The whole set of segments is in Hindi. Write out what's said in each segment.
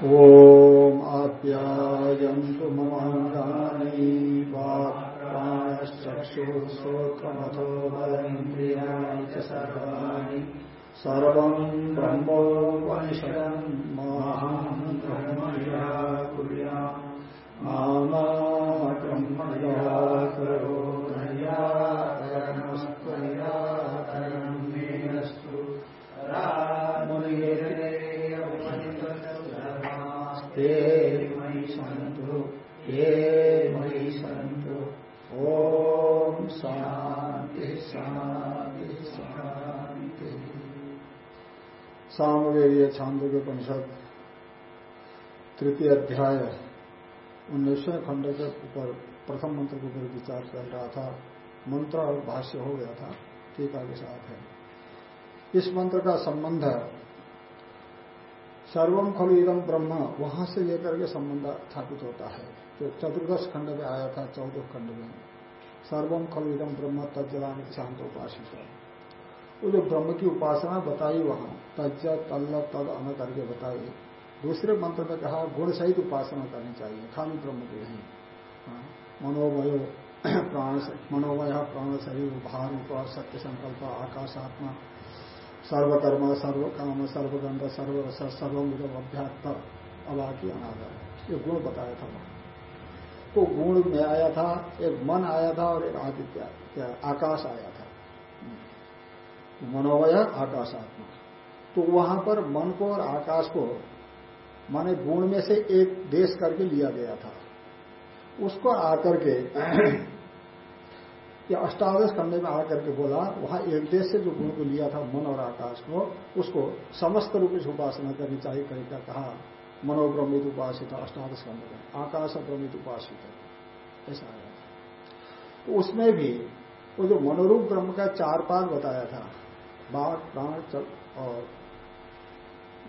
ॐ आप्यायन्तु ममाङ्गानि वाक्प्राणश्चक्षुश्रोत्रमथो बलेन्द्रियाणि च सर्वाणि सर्वम् ब्रह्मोपनिषदम् माहम् ब्रह्मया कुर्या। मामा ब्रह्मया करो नयाकरणस्त्वयाकरणम् सामवेदीय छांदोग्य उपनिषद, तृतीय अध्याय, उन्नीसवें खंड के ऊपर, प्रथम मंत्र के ऊपर विचार चल रहा था। मंत्र और भाष्य हो गया था, टीका के साथ है। इस मंत्र का संबंध सर्वम खलु इदम ब्रह्म, वहाँ से लेकर के संबंध स्थापित होता है। जो चतुर्दश खंड में आया था, चौदह खंड में सर्वम खलु इदम ब्रह्म तज्जलान शांत उपासित है। वो जो ब्रह्म की उपासना बताई वहाँ तज्ज तल्ल तद अन करके बताए। दूसरे मंत्र में कहा गुण सहित उपासना करनी चाहिए। खाली ब्रह्म की नहीं। हाँ, मनोमय प्राण मनोमय प्राण शरीर भार उप सत्य संकल्प आकाश आत्मा सर्वकर्म सर्व काम सर्वगंध सर्वरस सर्वमिदम अभ्यात्त अबाकी अनादर। ये गुण बताया था वहाँ। तो गुण में आया था एक मन आया था और एक आदित्य आकाश आया था। मनोमय आकाशात्मा तो वहाँ पर मन को और आकाश को माने गुण में से एक देश करके लिया गया था। उसको आकर के ये अष्टादश खंड में आकर के बोला, वहाँ एक देश से जो गुण को लिया था, मन और आकाश को, उसको समस्त रूप से उपासना करनी चाहिए कहीं का कहा मनोब्रमित उपासित अष्टादश खंड में आकाश ब्रमित उपासित, ऐसा आया तो उसमें भी वो जो मनोरूप ब्रह्म का चार पाद बताया था, बाघ, प्राण और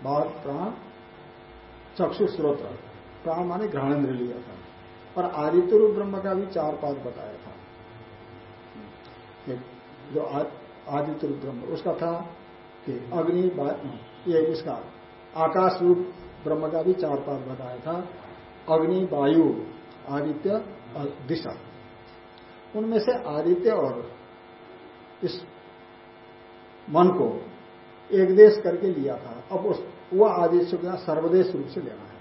बाघ प्राण, चक्षु स्रोत्र प्राण माने ग्रहणेन्द्र लिया था। और आदित्य रूप ब्रह्म का भी चार पाद बताया था। जो आदित्य रूप ब्रह्म, उसका था कि अग्नि ये इसका आकाश रूप ब्रह्म का भी चार पाद बताया था। अग्नि, वायु, आदित्य दिशा। उनमें से आदित्य और इस मन को एक देश करके लिया था। अब उस वह आदित्य को सर्वदेश रूप से लेना है।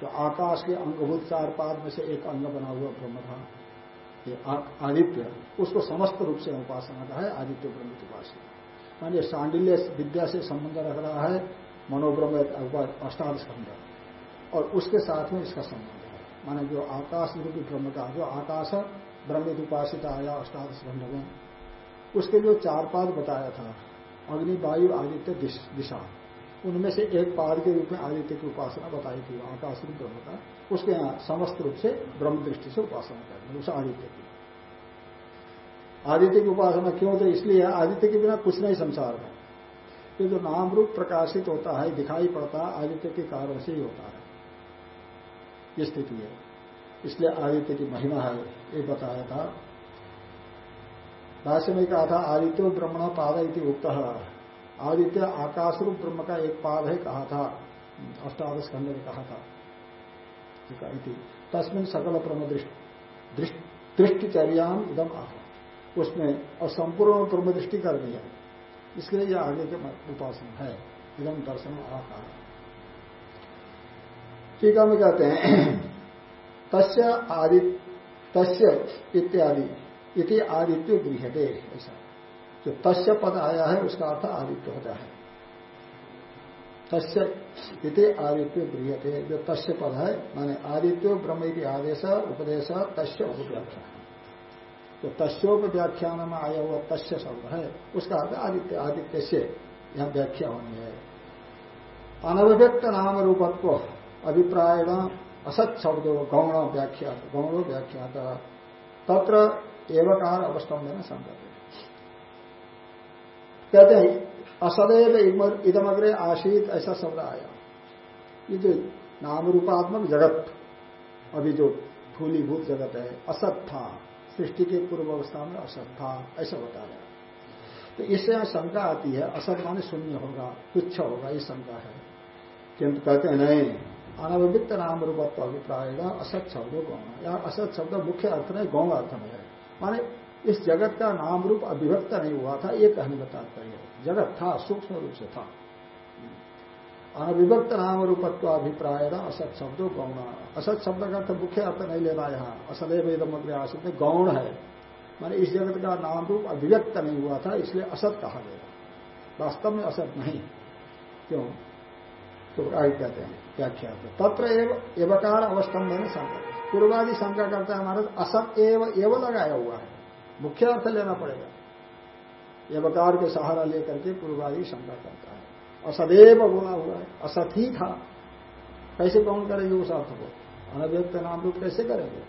तो आकाश के अंगभूत चार पाद में से एक अंग बना हुआ ब्रह्म था। ये आदित्य, उसको समस्त रूप से उपासना का है, आदित्य ब्रह्म की उपासना मानिए सांडिल्य विद्या से संबंध रख रहा है, मनोब्रह्म अष्टादश खंड और उसके साथ में इसका संबंध है। माने जो आकाश रूपी ब्रह्म का, जो आकाश ब्रह्म उपासित आया अष्टादश खंड में, उसके जो चार पाद बताया था अग्नि वायु आदित्य दिशा उनमें से एक पाद के रूप में आदित्य की उपासना बताई थी आकाश रूप ब्रह्म का। उसके यहाँ समस्त रूप से ब्रह्म दृष्टि से उपासना करनी उस आदित्य की। आदित्य की उपासना क्यों तो इसलिए आदित्य के बिना कुछ नहीं संसार में। ये जो नाम रूप प्रकाशित होता है, दिखाई पड़ता है, आदित्य के कारण से ही होता है। ये स्थिति है। इसलिए आदित्य की महिमा है, ये बताया था। भाष्य में कहा था आदित्य ब्रह्मण पाद इति उक्त। आदित्य आकाश रूप ब्रह्म का एक पाद है कहा था। अष्टादश खंड में कहा था। तस्मिन सकल ब्रह्म दृष्टिचर्याम इदम आह। उसमें और संपूर्ण ब्रह्म दृष्टि कर दिया इसलिए यह आगे के उपासना है। इदम दर्शन आकार। टीका में कहते हैं, तस्य आदि तस्य इत्यादि। इति आदित्य गृहते ऐसा। जो तस्य पद आया है, उसका अर्थ आदित्य होता है। तस्य इति आदित्य गृहते जो तस्य पद है, माने आदित्य ब्रह्म इति आदेश, उपदेश, तस्य उपव्याख्या। तो तस्ोप व्याख्यान में आया हुआ तस्य शब्द है, उसका अर्थ आदित्य आदित्य से यह व्याख्या होनी है। अनभिव्यक्त नाम रूपत्व अभिप्राय असत शब्द, गौण व्याख्या गौण व्याख्या तत्र एवकार अवस्तंभ में संगत कहते हैं, असदैव इदमग्रे आशीत ऐसा शब्द आया। ये जो नाम रूपात्मक जगत, अभी जो फूलीभूत जगत है असत था सृष्टि के पूर्व अवस्था में असत था ऐसा बता रहा तो इससे यहाँ शंका आती है, असत माने शून्य होगा, तुच्छ होगा, ये शंका है। किंतु कहते हैं, नहीं अनविविक्त नाम रूपत्व अभिप्राय असत शब्द गौण या असत शब्द मुख्य अर्थ में गौण अर्थ में है। माने इस जगत का नाम रूप अभिव्यक्त नहीं हुआ था, ये कहने का तात्पर्य जगत था, सूक्ष्म रूप से था। अनविभक्त नाम रूपत्व अभिप्राय था असत शब्द गौण। असत शब्द का तो मुख्य अर्थ नहीं लेना यहाँ। असदैव अग्र आसत गौण है। माने इस जगत का नाम रूप अभिव्यक्त नहीं हुआ था, इसलिए असत कहा गया वास्तव में असत नहीं। क्यों? तो आगे कहते हैं, व्याख्या तत्र एवकार अवस्थम्भ में शंका पूर्वादि शंका करता है हमारा असत एव एव लगाया हुआ है। मुख्य अर्थ लेना पड़ेगा। एवकार के सहारा लेकर के पूर्वादि शंका करता है। असदैव बोला हुआ है असत ही था। कैसे कौन करेंगे उस अर्थ को? अनव्यक्त नाम रूप कैसे करेंगे?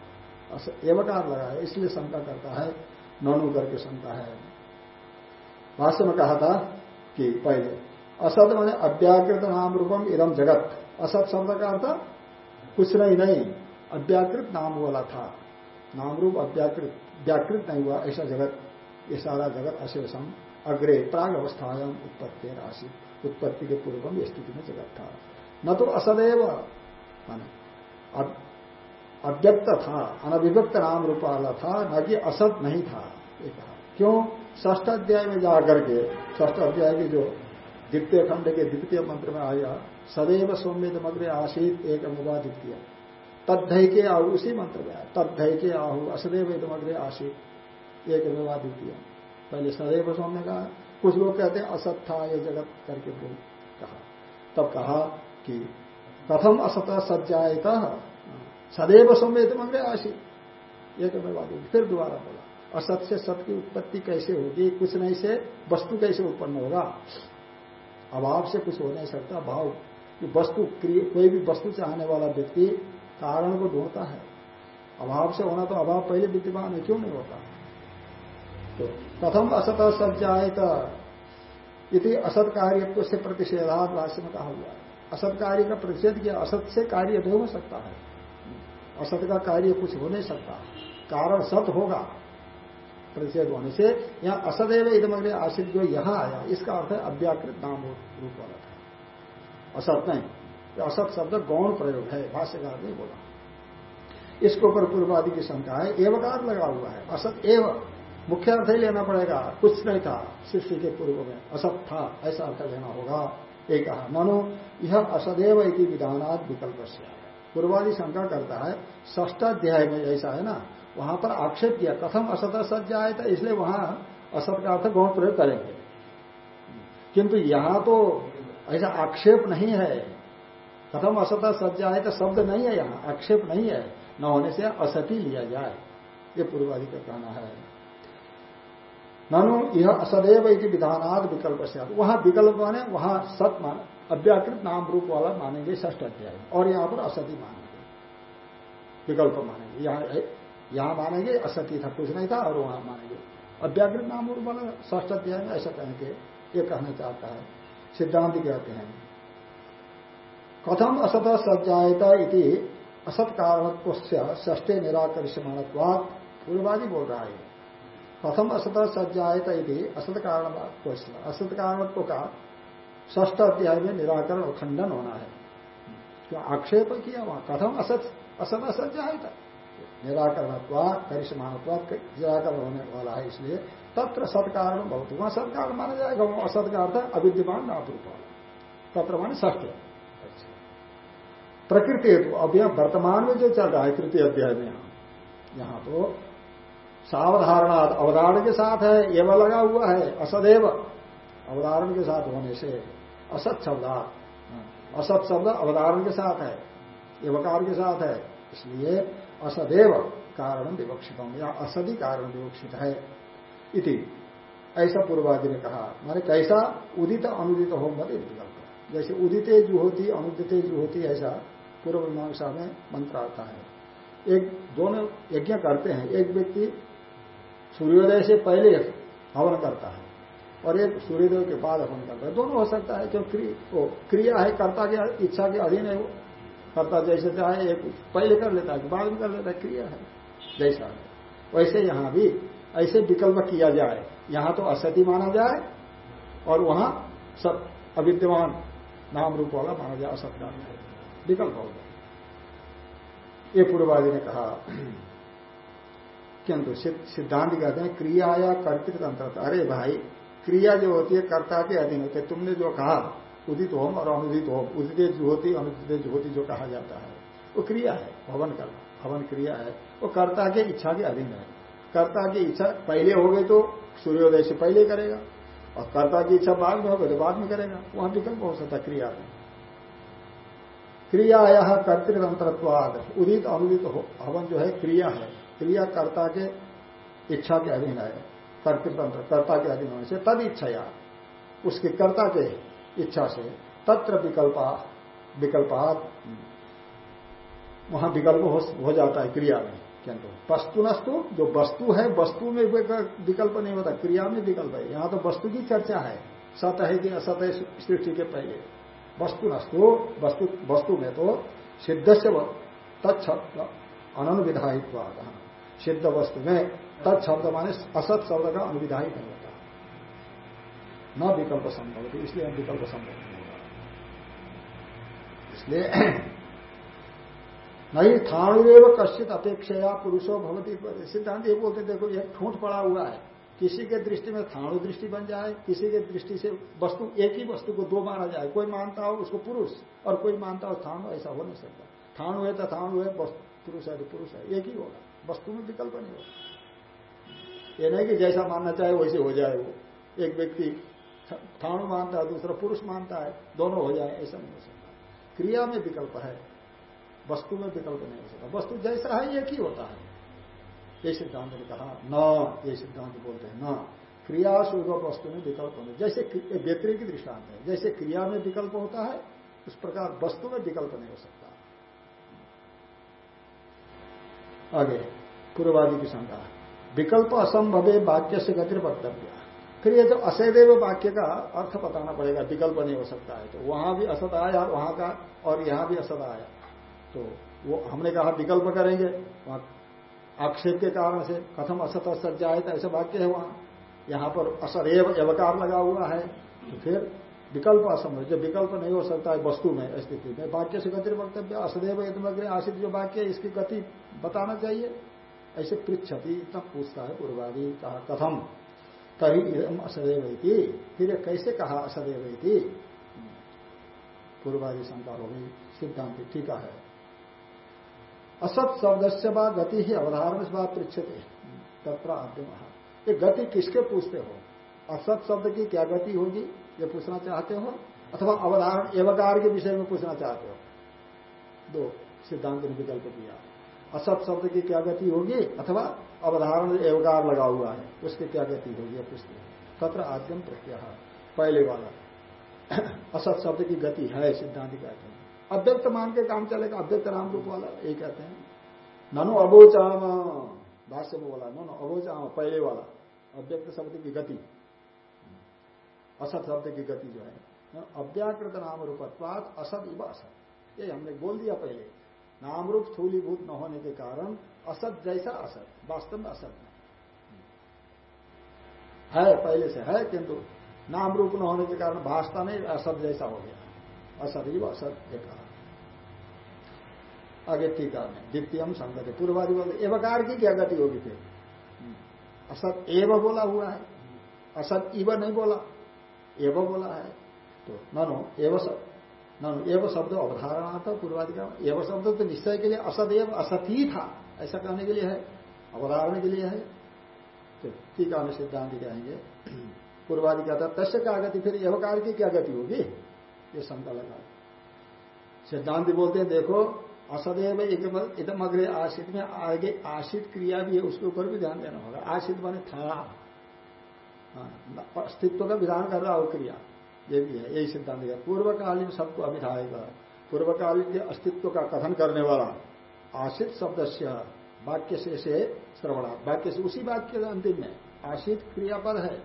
एवकार लगाया इसलिए शंका करता है। नौनु करके शंका है। भाष्य में कहा था कि पहले असत मैंने अव्याकृत नाम रूपम इदम जगत। असत शब्द का अर्थ कुछ नहीं नहीं। अव्याकृत नाम वाला था। नाम रूप अव्याकृत, व्याकृत नहीं हुआ। ऐसा जगत, ये सारा जगत अशेषम, अग्रे प्राग अवस्थायाम उत्पत्ति राशि। उत्पत्ति के पूर्वम स्थिति में जगत था। न तो असदैव अव्यक्त था, अनभिव्यक्त नाम रूप वाला था, न कि असत नहीं था। ये कहा। क्यों? ष्ठ अध्याय में जाकर के ष्ठ अध्याय के जो द्वितीय खंड के द्वितीय मंत्र में आया, सदैव सौम्य मग्र आशीत एक अनुवाद द्वितीय तद्धय के आहु, उसी मंत्र में आया। तद्धय के आहु, असदैव मग्र आशीत एक द्वितीय पहले सदैव सौम्य कहा, कुछ लोग कहते हैं असत था ये जगत करके बोल कहा। तब कहा कि प्रथम असत सज्जायता, सदैव सौम्य मग्र आशीत एक फिर दोबारा बोला, असत से सत की उत्पत्ति कैसे होगी, कुछ नहीं से वस्तु कैसे उत्पन्न होगा? अभाव से कुछ हो नहीं सकता, भाव। कि वस्तु कोई भी वस्तु चाहने वाला व्यक्ति कारण को ढूंढता है। अभाव से होना तो अभाव पहले विद्यमान है, क्यों नहीं होता? तो प्रथम असत सज्जायत यदि असत कार्यत्व से प्रतिषेधात भाष्य में कहा हुआ असत कार्य का प्रतिषेध किया, असत से कार्य नहीं हो सकता है। असत का कार्य कुछ हो नहीं सकता। कारण सत होगा, प्रतिषेध होने से। यहाँ असदैव इधमग्रे आशित जो यहाँ आया, इसका अर्थ है अव्याकृत नाम रूप वाला था। असत नहीं। असत शब्द गौण प्रयोग है, भाष्यकार ने बोला। इसके ऊपर पूर्वादि की शंका है, एवकार लगा हुआ है, असत एव, मुख्य अर्थ ही लेना पड़ेगा, कुछ नहीं था, सृष्टि के पूर्व में असत था, ऐसा अर्थ लेना होगा। एक कहा, मानो, यह असदैव इति विधानात विकल्प से पूर्वादि शंका करता है ष्टाध्याय में ऐसा है ना, वहाँ पर आक्षेप किया, कथम असत असत जाए था इसलिए वहाँ असत का अर्थ गौण प्रयोग करेंगे। किंतु यहाँ तो ऐसा आक्षेप नहीं है कथम असत सत जाए तो शब्द नहीं है यहाँ, आक्षेप नहीं है। न होने से असती लिया जाए। ये पूर्वादि का कहना है। ननु यह असदैव इति विधानाद विकल्प से वहाँ विकल्प माने, वहाँ सत मान, अव्याकृत नाम रूप वाला मानेंगे ष्ठ अध्याय। और यहाँ पर असती मानेंगे। विकल्प मानेंगे। यहाँ यहाँ मानेंगे असत्य था, कुछ नहीं था, और वहाँ मानेंगे। अव्याकृत नाम रूप वाला ष्ठ अध्याय में ऐसा कहेंगे। ये कहना चाहता है। सिद्धांत कहते हैं। कथम असत सज्जायता इति असत कारणत्व ष्टे निराकर्षमाणत्वाद पूर्वादि बोल रहा है। प्रथम असत सज्जायता इति असत कारण असत कारणत्व का ष्ठ अध्याय में निराकरण और खंडन होना है। क्यों आक्षेप किया वहाँ कथम असत असत असज्जायता निराकरणत्वा करिष्मानत्वा निराकरण होने वाला है इसलिए तत्र सत्कारण बहुत वहाँ सत्कारण माना जाएगा, वहाँ असत का अर्थ अविद्यमान नाम रूप तत्र माने सत्य प्रकृति हेतु अब यहाँ वर्तमान में जो चल रहा है, तृतीय अध्याय में यहाँ। तो सावधारणा अवधारण के साथ है, एवं लगा हुआ है, असदैव। अवधारण के साथ होने से असत शब्द असत शब्द अवधारण के साथ है, एवकार के साथ है, इसलिए असदेव कारण विवक्षित या असदी कारण विवक्षित है। इति। ऐसा पूर्वादि ने कहा, माने कैसा उदित अनुदित हो मत विकल्प जैसे उदिते जो होती, अनुदिते जो होती, ऐसा पूर्व मीमांसा में मंत्र आता है। एक, दोनों यज्ञ करते हैं। एक व्यक्ति सूर्योदय से पहले हवन करता है और एक सूर्योदय के बाद हवन करता है। दोनों हो सकता है, क्योंकि क्रिया है, कर्ता की इच्छा के अधीन है वो। करता जैसे चाहे, एक पहले कर लेता है बाद में कर लेता है, क्रिया है, जैसा है। वैसे यहाँ भी ऐसे विकल्प किया जाए। यहाँ तो असती माना जाए और वहाँ सब अविद्यमान नाम रूप वाला माना जाए असत विकल्प हो गया ये पूर्वादि ने कहा, किंतु सिद्धांत कहते हैं क्रिया या कर्तृतंत्र अरे भाई, क्रिया जो होती है कर्ता के अधीन होते तुमने जो कहा, उदित होम और अनुदित होम, उदित ज्योति अनुदित ज्योति जो कहा जाता है, वो क्रिया है, भवन करना भवन क्रिया है। वो कर्ता के इच्छा के अधीन है। कर्ता की इच्छा पहले हो गई तो सूर्योदय से पहले करेगा, और कर्ता की इच्छा बाद में होगी तो बाद में करेगा। वहाँ विकल्प हो सकता क्रिया में क्रिया यह कर्तृतंत्रत्वाद उदित अनुदित हवन जो है क्रिया है। क्रिया कर्ता के इच्छा के अधीन है। कर्तृतंत्र कर्ता के अधीन होने से तद इच्छा उसके कर्ता के इच्छा से। तत्र विकल्पा विकल्पात। वहाँ विकल्प हो, हो जाता है क्रिया में। किंतु वस्तु नस्तु जो वस्तु है वस्तु में विकल्प नहीं होता। क्रिया में विकल्प है। यहाँ तो वस्तु की चर्चा है। सत है कि असत है सृष्टि के पहले। वस्तु नस्तु, वस्तु वस्तु में तो सिद्ध से तत्शब्द अनुविधायित्व आता सिद्ध वस्तु में तत्शब्द माने असत शब्द का अनुविधायी नहीं होता न विकल्प संभव इसलिए विकल्प संभव नहीं होगा। इसलिए नहीं, थाणुरेव कश्चित अपेक्षा पुरुषो भवती। सिद्धांत ये बोलते देखो एक ठूंठ पड़ा हुआ है। किसी के दृष्टि में थाणु दृष्टि बन जाए, किसी के दृष्टि से वस्तु, एक ही वस्तु को दो माना जाए, कोई मानता हो उसको पुरुष और कोई मानता हो थाणु, ऐसा हो नहीं सकता। थाणु है तो थाणु है पुरुष है तो पुरुष है, एक ही होगा, वस्तु में विकल्प नहीं होगा। ये नहीं कि जैसा मानना चाहे वैसे हो जाए वो। एक व्यक्ति थाणु मानता है, दूसरा पुरुष मानता है, दोनों हो जाए, ऐसा नहीं हो सकता। क्रिया में विकल्प है, वस्तु में विकल्प नहीं हो सकता। वस्तु जैसा है, एक ही होता है। ये सिद्धांत ने कहा, न, ये सिद्धांत बोलते हैं न। क्रिया शुभ वस्तु में विकल्प होने, जैसे व्यक्ति की दृष्टांत है, जैसे क्रिया में विकल्प होता है, उस प्रकार वस्तु में विकल्प नहीं हो सकता। आगे पूर्वादि की शंका विकल्प असंभव वाक्य से गति वक्तव्य। फिर ये तो असैदेव वाक्य का अर्थ बताना पड़ेगा, विकल्प नहीं हो सकता है तो वहाँ भी असत आया, वहाँ का, और यहाँ भी असत आया। तो वो हमने कहा विकल्प करेंगे, वहाँ आक्षेप के कारण से कथम असत असत जाए तो ऐसा वाक्य है वहाँ। यहाँ पर असदैव एवकार लगा हुआ है। तो फिर विकल्प असंभव जो विकल्प नहीं हो सकता है वस्तु में स्थिति में, वाक्य से गति वक्तव्य असदैव यदमग्र आशित जो वाक्य है, इसकी गति बताना चाहिए। ऐसे पृछति इतना पूछता है पूर्वादि, कहा, कथम तभी असदैव फिर कैसे कहा असदैव पूर्वादि शंका हो गई, सिद्धांत ठीक है। असत शब्द से बाद गति ही अवधारण से बाद पृछते तत्र आद्य ये गति किसके पूछते हो? असत शब्द की क्या गति होगी? ये पूछना चाहते हो? अथवा अवधारण एवकार के विषय में पूछना चाहते हो? दो सिद्धांत ने विकल्प दिया। असत शब्द की क्या गति होगी? अथवा अवधारण एवकार लगा हुआ है, उसकी क्या गति होगी? ये पूछते तत्र आद्यम प्रत्यय। पहले वाला। असत शब्द की गति है, सिद्धांत कहते हैं। अव्यक्त मान के काम चलेगा अव्यक्त नाम रूप वाला ये कहते हैं। ननु अबोचाम भाष्य में बोला नो अबोचाम पहले वाला अव्यक्त शब्द की गति। असत शब्द की गति जो है अव्याकृत नाम रूपत्वाद असत इव असत। ये हमने बोल दिया पहले। नाम रूप स्थूलीभूत न होने के कारण असत जैसा असत, वास्तव में असत है, पहले से है, किंतु नाम रूप न होने के कारण भाषता नहीं, असत जैसा हो गया। असत ही असत एक आगे टीका में द्वितीय संगति, पूर्वादि बोलते, एवकार की क्या गति होगी फिर? असत एव बोला हुआ है। असत इव नहीं बोला, एव बोला है। तो ननो, एव ननो, एव शब्द अवधारणा था पूर्वादि का, एव शब्द तो निश्चय के लिए असत एव असत ही था, ऐसा कहने के लिए है, अवधारण के लिए है। तो टीका में सिद्धांत कहेंगे, पूर्वादि कहता तस्य क्या गति, फिर एवकार की क्या गति होगी? ये शंका लगा। सिद्धांत बोलते हैं देखो असदैव इदम अग्रे आशित में आगे आशित क्रिया भी है उसके ऊपर भी ध्यान देना होगा। आशित माने था हाँ, अस्तित्व का विधान कर रहा हो क्रिया ये भी है यही सिद्धांत है। पूर्वकालीन सबको अभिधायक पूर्वकालीन के अस्तित्व का कथन करने वाला आशित शब्द से वाक्य से श्रवणा। वाक्य से उसी वाक्य अंतिम में आशित क्रियापद है।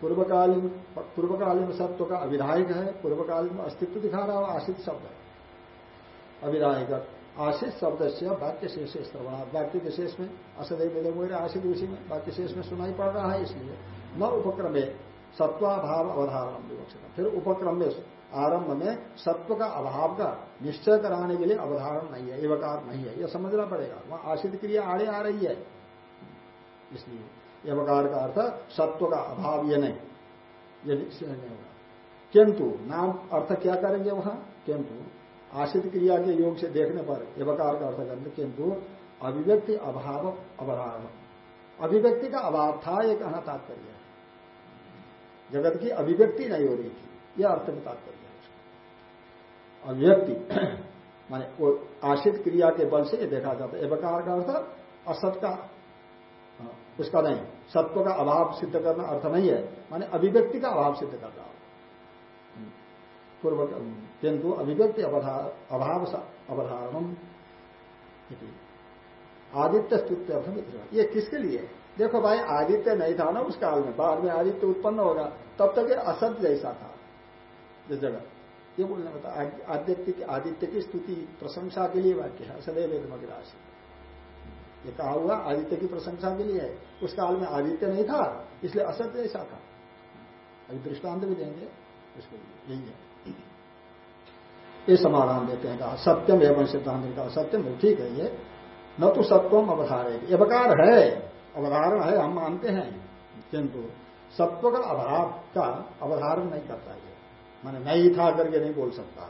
पूर्वकालीन पूर्वकालीन सत्व का अविधायक है, पूर्वकालीन अस्तित्व दिखा रहा हो, आशित शब्द है। अविधायक, आशित शब्द से वाक्य शेष श्रवणा वाक्य के शेष में असदैव वेद आशित उसी में वाक्य शेष में सुनाई पड़ रहा है, इसलिए न उपक्रम में सत्वाभाव अवधारण विवक्षित फिर उपक्रम में आरंभ में सत्व का अभाव का निश्चय कराने के लिए अवधारण नहीं है, एवकार नहीं है, यह समझना पड़ेगा। वहाँ आशित क्रिया आड़े आ रही है, इसलिए एवकार का अर्थ सत्व का अभाव ये नहीं निश्चय नहीं होगा। किंतु नाम अर्थ क्या करेंगे वहाँ? किंतु आशित क्रिया के योग से देखने पर एवकार का अर्थ करेंगे किंतु अभिव्यक्ति अभाव अवधारण अभिव्यक्ति का अभाव था एक कहना तात्पर्य जगत की अभिव्यक्ति नहीं हो रही थी यह अर्थ में तात्पर्य है। अभिव्यक्ति माने आशित क्रिया के बल से देखा जाता है। एवकार का अर्थ असत का हाँ, उसका नहीं। सत्व का अभाव सिद्ध करना अर्थ नहीं है। माने अभिव्यक्ति का अभाव सिद्ध करना पूर्व किंतु अभिव्यक्ति अभाव अवधारणम आदित्य स्तुत्यर्थम ये किसके लिए? देखो भाई, आदित्य नहीं था ना उस काल में। बाद में आदित्य उत्पन्न होगा। तब तक ये असत जैसा था। जिस जगह ये बोलने बता आदित्य की आदित्य की स्तुति प्रशंसा के लिए वाक्य है। सदैव राशि ये कहा हुआ आदित्य की प्रशंसा के लिए उस काल में आदित्य नहीं था, इसलिए असत्य ऐसा था अभी दृष्टांत भी देंगे, उसके लिए यही है। ये समाधान देते हैं, कहा, सत्यम एवं सिद्धांत का सत्यम ठीक है ये। न तो सत्वम अवधारे अवकार है, अवधारण है, हम मानते हैं। किंतु सत्व का अभाव का अवधारण नहीं करता ये। मैंने नहीं था करके नहीं बोल सकता।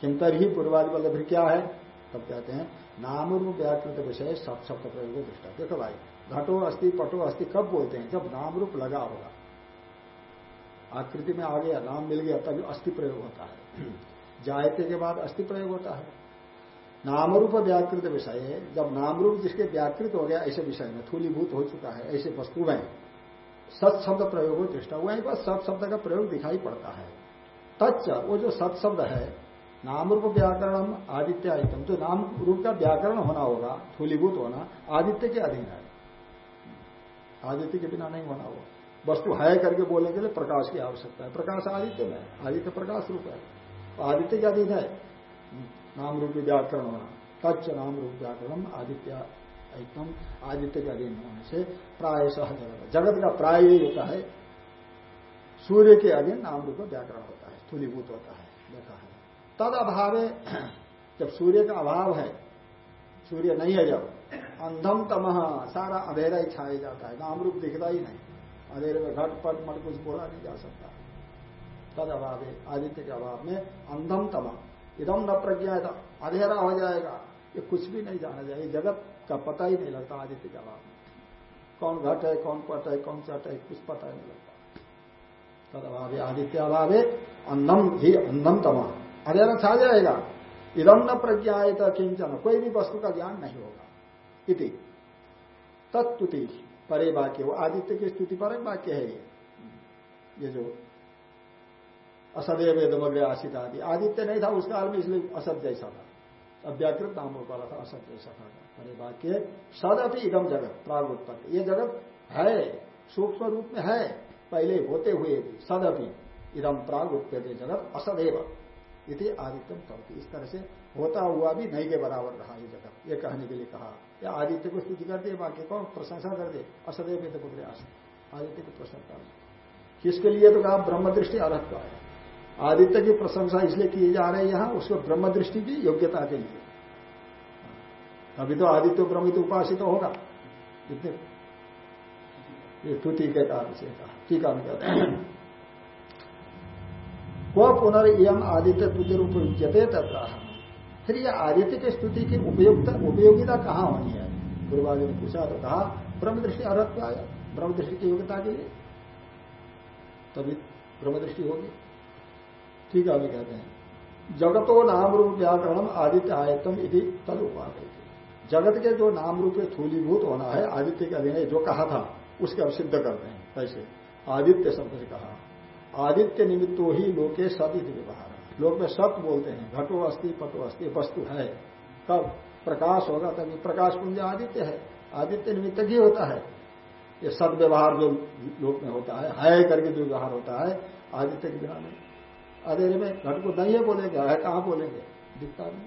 किंतर ही पूर्वादि फिर क्या है? तब कहते हैं नाम रूप व्याकृत विषय सब शब्द प्रयोग दृष्टा। देखो भाई, घटो अस्थि पटो अस्थि कब बोलते हैं? जब नाम रूप लगा होगा। आकृति में आ गया, नाम मिल गया, तभी अस्थि प्रयोग होता है। जायते के बाद अस्थि प्रयोग होता है। नाम रूप व्याकृत विषय, जब नाम रूप जिसके व्याकृत हो गया, ऐसे विषय में थूलीभूत हो चुका है, ऐसे वस्तु में सत शब्द प्रयोग हो दृष्टा। वहीं पर सत शब्द का प्रयोग दिखाई पड़ता है। तच्च, वो जो सत शब्द है नाम रूप व्याकरण आदित्य आयतम तो नाम रूप का व्याकरण होना होगा, थूलीभूत होना, आदित्य के अधीन है। आदित्य के बिना नहीं होना होगा। वस्तु है करके बोलने के लिए प्रकाश की आवश्यकता है। प्रकाश आदित्य में आदित्य प्रकाश रूप है। आदित्य के अधीन है। नाम रूप व्याकरण होना। तच्च नाम रूप व्याकरण आदित्य एकदम आदित्य के अधीन होने से प्राय सह जगत जगत का प्राय यही होता है। सूर्य के अधीन नाम रूप व्याकरण होता है। स्थूलीभूत होता है। देखा है। तद अभाव जब सूर्य का अभाव है, सूर्य नहीं है जब, अंधम तमह सारा अंधेरा ही छाया जाता है, नाम रूप दिखता ही नहीं। अंधेरे में घट, पट, मट कुछ बोला नहीं जा सकता। तद अभाव, आदित्य के अभाव में अंधम तमह इदम न प्रज्ञा अंधेरा हो जाएगा, ये कुछ भी नहीं जाना जाए जगत का पता ही नहीं लगता आदित्य के अभाव में। कौन घट है, कौन पट है, कौन चट है, कुछ पता नहीं लगता। तद अभाव, आदित्य अभाव, अंधम, ही अंधम तमा। अंधेरा छा जाएगा। इदम न प्रज्ञा किंचन। कोई भी वस्तु का ज्ञान नहीं होगा। इति। तत्तुति। परे वाक्य। वो आदित्य की स्तुति पर वाक्य है ये। ये जो असदैव यदमग्र आशित आदि। आदित्य नहीं था उस काल में इसलिए असत जैसा था। अव्याकृत नाम वाला था असत जैसा था। परे वाक्य। सद अपनी इदम जगत प्राग उत्पत्ति ये जगत है, सूक्ष्म रूप में है। पहले होते हुए भी सदपि इदम प्राग उत्पत्ति जगत असदैव। इति आदित्यम करती। इस तरह से होता हुआ भी नहीं के बराबर रहा ये जगत। ये कहने के लिए कहा। या आदित्य को स्तुति कर दे बाकी कौन? प्रशंसा कर दे। असदैव पुत्र आदित्य की प्रशंसा किसके लिए? तो कहा ब्रह्म दृष्टि अलग का है। आदित्य की प्रशंसा इसलिए की जा रही है यहाँ, उसको ब्रह्म दृष्टि की योग्यता के लिए। अभी तो आदित्य ब्रह्म तो उपासित तो होगा। इतने ये तुति के कारण से कहा। कहते हैं। वो पुनर्यम आदित्य तुति रूप युजते तथा। फिर यह आदित्य की स्तुति की उपयोगिता उपयोगिता कहाँ होनी है? पूर्वादि ने पूछा तो कहा ब्रह्म दृष्टि अर्थ आया ब्रह्म दृष्टि की योग्यता के लिए। तभी ब्रह्म दृष्टि होगी। ठीक है, अभी कहते हैं। जगतो नाम रूप व्याकरण आदित्य आयतम यदि तद उपाधि जगत के जो नाम रूप थूलीभूत होना है, आदित्य के अधीन जो कहा था, उसके अब सिद्ध करते हैं। कैसे आदित्य शब्द से कहा। आदित्य निमित्तो ही लोके सदित व्यवहार। लोग में सत बोलते हैं, घटो अस्थि पटो अस्थि वस्तु है। कब प्रकाश होगा, तभी प्रकाश पुंज आदित्य है। आदित्य निमित्त ही होता है। ये सद व्यवहार जो लोक में होता है है करके जो व्यवहार होता है, आदित्य के बिना नहीं अधेरे में घट को नहीं है बोलेंगे, है कहाँ बोलेंगे? दिखता नहीं।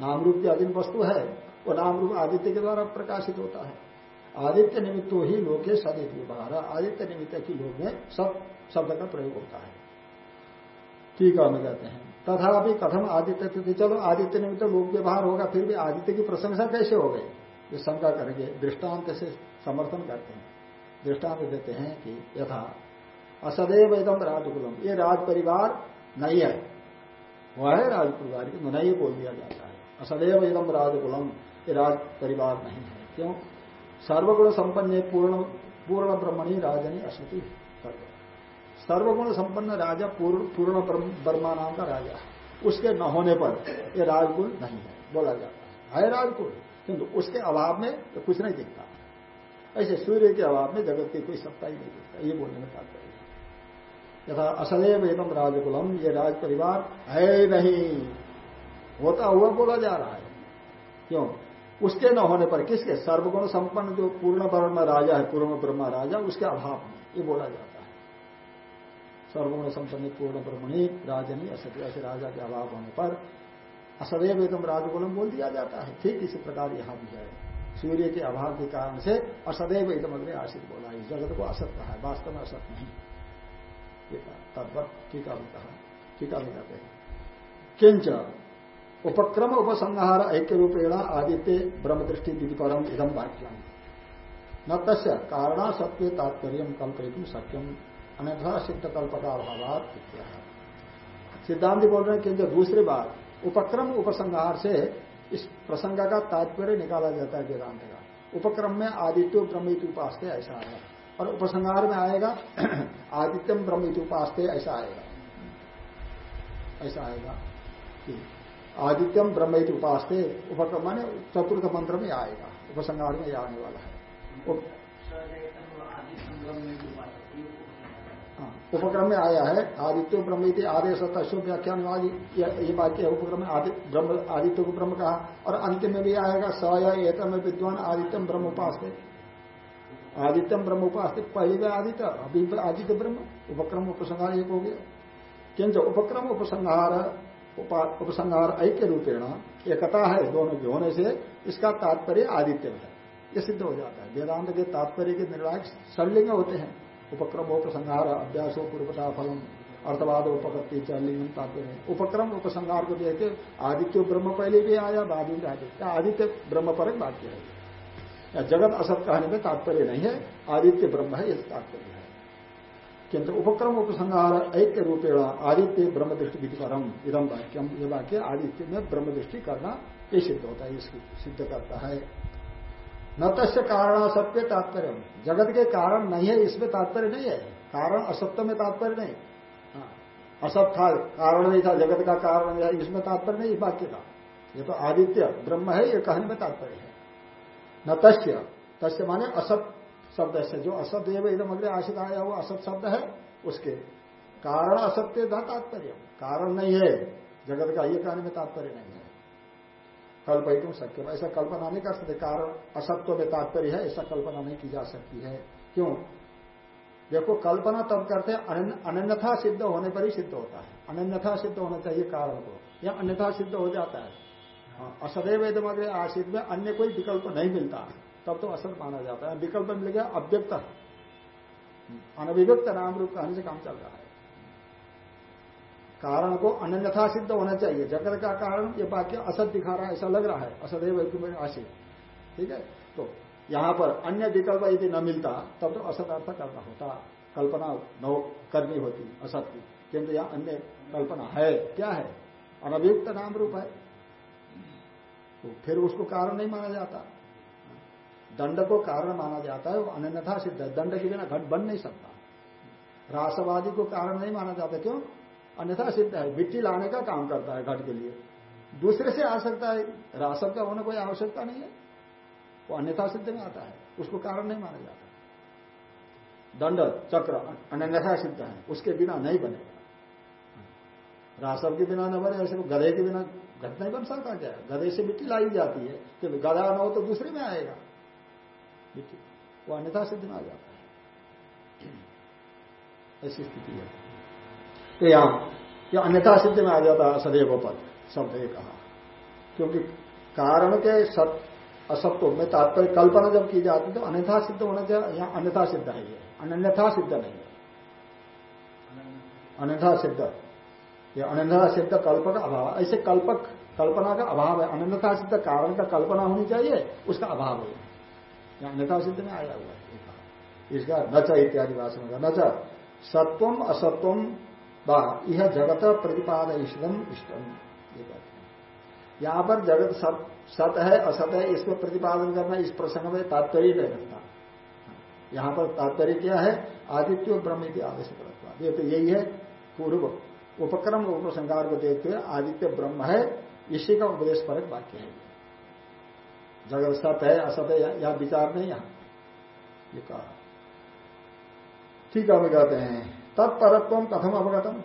नाम रूप की अधीन वस्तु है, वो नाम रूप आदित्य के द्वारा प्रकाशित होता है। आदित्य निमित्तो ही लोके सदित व्यवहार। आदित्य निमित्त की लोग में सब शब्द का प्रयोग होता है। ठीक है कहते हैं। तथापि कथम आदित्य थे चलो आदित्य निमित्त लोक व्यवहार होगा, फिर भी आदित्य की प्रशंसा कैसे हो गई? ये शंका करेंगे। दृष्टांत से समर्थन करते हैं। दृष्टांत देते हैं कि यथा, असदैव एकदम राजकुलम। ये राज परिवार नहीं है। वह है राज परिवार नहीं बोल दिया जाता है। असदैव एकदम राजकुलम। ये राज परिवार नहीं है। क्यों? सर्वगुण संपन्न पूर्ण पूर्ण ब्रह्मणी राजनी असती सर्वगुण संपन्न राजा पूर्ण पूर्ण ब्रह्मा नाम का राजा उसके न होने पर ये राजगुण नहीं है, बोला जाता है। राजकुल किंतु उसके अभाव में तो कुछ नहीं दिखता। ऐसे सूर्य के अभाव में जगत की कोई सत्ता ही नहीं दिखता, ये बोलने में तात्पर्य यथा असदैव एवं राजकुलम, ये राज परिवार है नहीं। होता हुआ बोला जा रहा है। क्यों? उसके न होने पर किसके? सर्वगुण संपन्न जो पूर्ण ब्रह्म राजा है, पूर्ण ब्रह्म राजा, उसके अभाव में, ये बोला जाता है। सर्वगुण संपन्न, पूर्ण ब्रह्मणी राजनी असत्य ऐसे राजा के अभाव होने पर असदैव एकदम राजगुणम बोल दिया जाता है। ठीक इसी प्रकार यहाँ भी है। सूर्य के अभाव के कारण से असदैव एकदम अग्नि आशित बोला। इस जगत को असत है, वास्तव में असत नहीं। तद्वत टीका भी कहा, टीका भी कहते हैं। किंच उपक्रम उपसंहार ऐक्य रूपेण आदित्य ब्रह्म दृष्टि विधि परम इदम वाक्यम। न तस् कारणा सत्य तात्पर्य कल्पयितुम सक्यम अन्यथा सिद्ध कल्प का अभाव सिद्धांत बोल रहे हैं कि दूसरी बात, उपक्रम उपसंहार से इस प्रसंग का तात्पर्य निकाला जाता है वेदांत का। उपक्रम में आदित्य ब्रह्मित उपास्ते ऐसा है। और उपसंहार में आएगा आदित्यम ब्रह्मित उपास्ते ऐसा आएगा। ऐसा आएगा। आदित्यम ब्रह्मित उपास्ते उपक्रम माने चतुर्थ मंत्र में आएगा उपसंहार में आने वाला है। उपक्रम में आया है आदित्य ब्रह्म आदेश व्याख्यान ये वाक्य है? उपक्रम में ब्रह्म आदित्य को ब्रह्म कहा और अंतिम में भी आएगा स या में विद्वान आदित्यम ब्रह्म उपास आदित्यम ब्रह्म उपास पहले भी आदित्य अभी आदित्य ब्रह्म उपक्रम उपसंहार एक हो गया। किंतु उपक्रम उपसंहार उपसंहार ऐक्य रूपेण एकता है दोनों के होने से इसका तात्पर्य आदित्य है। ये सिद्ध हो जाता है। वेदांत के तात्पर्य के निर्णायक सरलिंग होते हैं। उपक्रम उपसंहार, अभ्यासो पूर्वता फलम, अर्थवाद उपपत्ति लिंगम तात्पर्य। उपक्रम उपसंहार को देखे आदित्य ब्रह्म पहले भी आया, बाद में आदित्य आदित्य ब्रह्म पर वाक्य है? जगत असत कहने में तात्पर्य नहीं है, आदित्य ब्रह्म है यह तात्पर्य किंतु उपक्रम उपसंहार ऐक्य रूपेण आदित्य ब्रह्म दृष्टि विधि परम वाक्यम ये वाक्य आदित्य में ब्रह्म दृष्टि करना ये सिद्ध होता है इसकी सिद्ध करता है। न तस्य कारण असत्य तात्पर्य। जगत के कारण नहीं है इसमें तात्पर्य नहीं है। कारण असत्य में तात्पर्य नहीं। हाँ, असत था कारण नहीं था जगत का कारण नहीं है इसमें तात्पर्य नहीं इस वाक्य का। ये तो आदित्य ब्रह्म है ये कहने में तात्पर्य है। न तस्य तस्य माने असत शब्द से जो असत है एकदम अग्रे आशित आया हुआ असत शब्द है उसके कारण असत्य था तात्पर्य। कारण नहीं है जगत का ये कहने में तात्पर्य नहीं है। कल्पयितुम सक्य ऐसा कल्पना नहीं कर सकते कारण असत्व में तात्पर्य है ऐसा कल्पना नहीं की जा सकती है। क्यों? देखो कल्पना तब करते हैं अन्यथा सिद्ध होने पर ही सिद्ध होता है। अन्यथा सिद्ध होना चाहिए कारण को या अन्यथा सिद्ध हो जाता है। हाँ, असदैव अग्रे आशित में अन्य कोई विकल्प नहीं मिलता। तब तो असत माना जाता है। विकल्प मिल गया, अव्यक्त। अनभिव्यक्त नाम रूप कहने से काम चल रहा है। कारण को अन्यथा सिद्ध होना चाहिए। जगत का कारण ये वाक्य असत दिखा रहा है, ऐसा लग रहा है। असदैव आशित ठीक है? तो यहाँ पर अन्य विकल्प यदि न मिलता, तब तो असत अर्थ करना होता। कल्पना न करनी होती, असत की। किंतु यहाँ अन्य कल्पना है। क्या है? अनभियुक्त नाम रूप है। तो फिर उसको कारण नहीं माना जाता। दंड को कारण माना जाता है, वो अन्यथा सिद्ध है। दंड के बिना घट बन नहीं सकता। रासवादी को कारण नहीं माना जाता, क्यों? अन्यथा सिद्ध है। मिट्टी लाने का काम करता है घट के लिए। दूसरे से आ सकता है, रासव का होने कोई आवश्यकता नहीं है। वो अन्यथा सिद्ध में आता है, उसको कारण नहीं माना जाता। दंड, चक्र, अन्यथा सिद्ध है, उसके बिना नहीं बनेगा। रासव के बिना न बने, ऐसे गधे के बिना घट नहीं बन सकता क्या? गधे से मिट्टी लाई जाती है कि गधा न हो तो दूसरे में आएगा। मिट्टी वो अन्यथा सिद्ध में आ जाता है। ऐसी स्थिति है। तो यहाँ, यह अन्यथा सिद्ध में आ जाता है सदैव पद, शब्द ये कहा। क्योंकि कारण के सत असत्व में तात्पर्य कल्पना जब की जाती तो अन्यथा सिद्ध होना चाहिए, यहाँ अन्यथा सिद्ध है ये। अन्यथा सिद्ध नहीं है। अन्यथा सिद्ध। ये अन्यथा सिद्ध कल्प का अभाव। ऐसे कल्पक, कल्पना का अभाव है। अन्यथा सिद्ध कारण का कल्पना होनी चाहिए, उसका अभाव है। अन्यथा सिद्ध में आया हुआ है। इसका नच इत्यादि भाषण का नच सत्वम असत्वम व यह जगत प्रतिपाद इष्टम। इष्टम यहाँ पर जगत सत, सत है असत है इसको प्रतिपादन करना इस प्रसंग में तात्पर्य नहीं रखता। यहाँ पर तात्पर्य क्या है? आदित्य ब्रह्म की आवश्यक ये तो यही है पूर्व उपक्रम उपसंगार को देखते हुए आदित्य ब्रह्म है इसी का उपदेश परक वाक्य है। जगत सत है असत है यह विचार नहीं यहाँ ये कहा। ठीक है कहते हैं, तत्परत्व कथम अवगतम।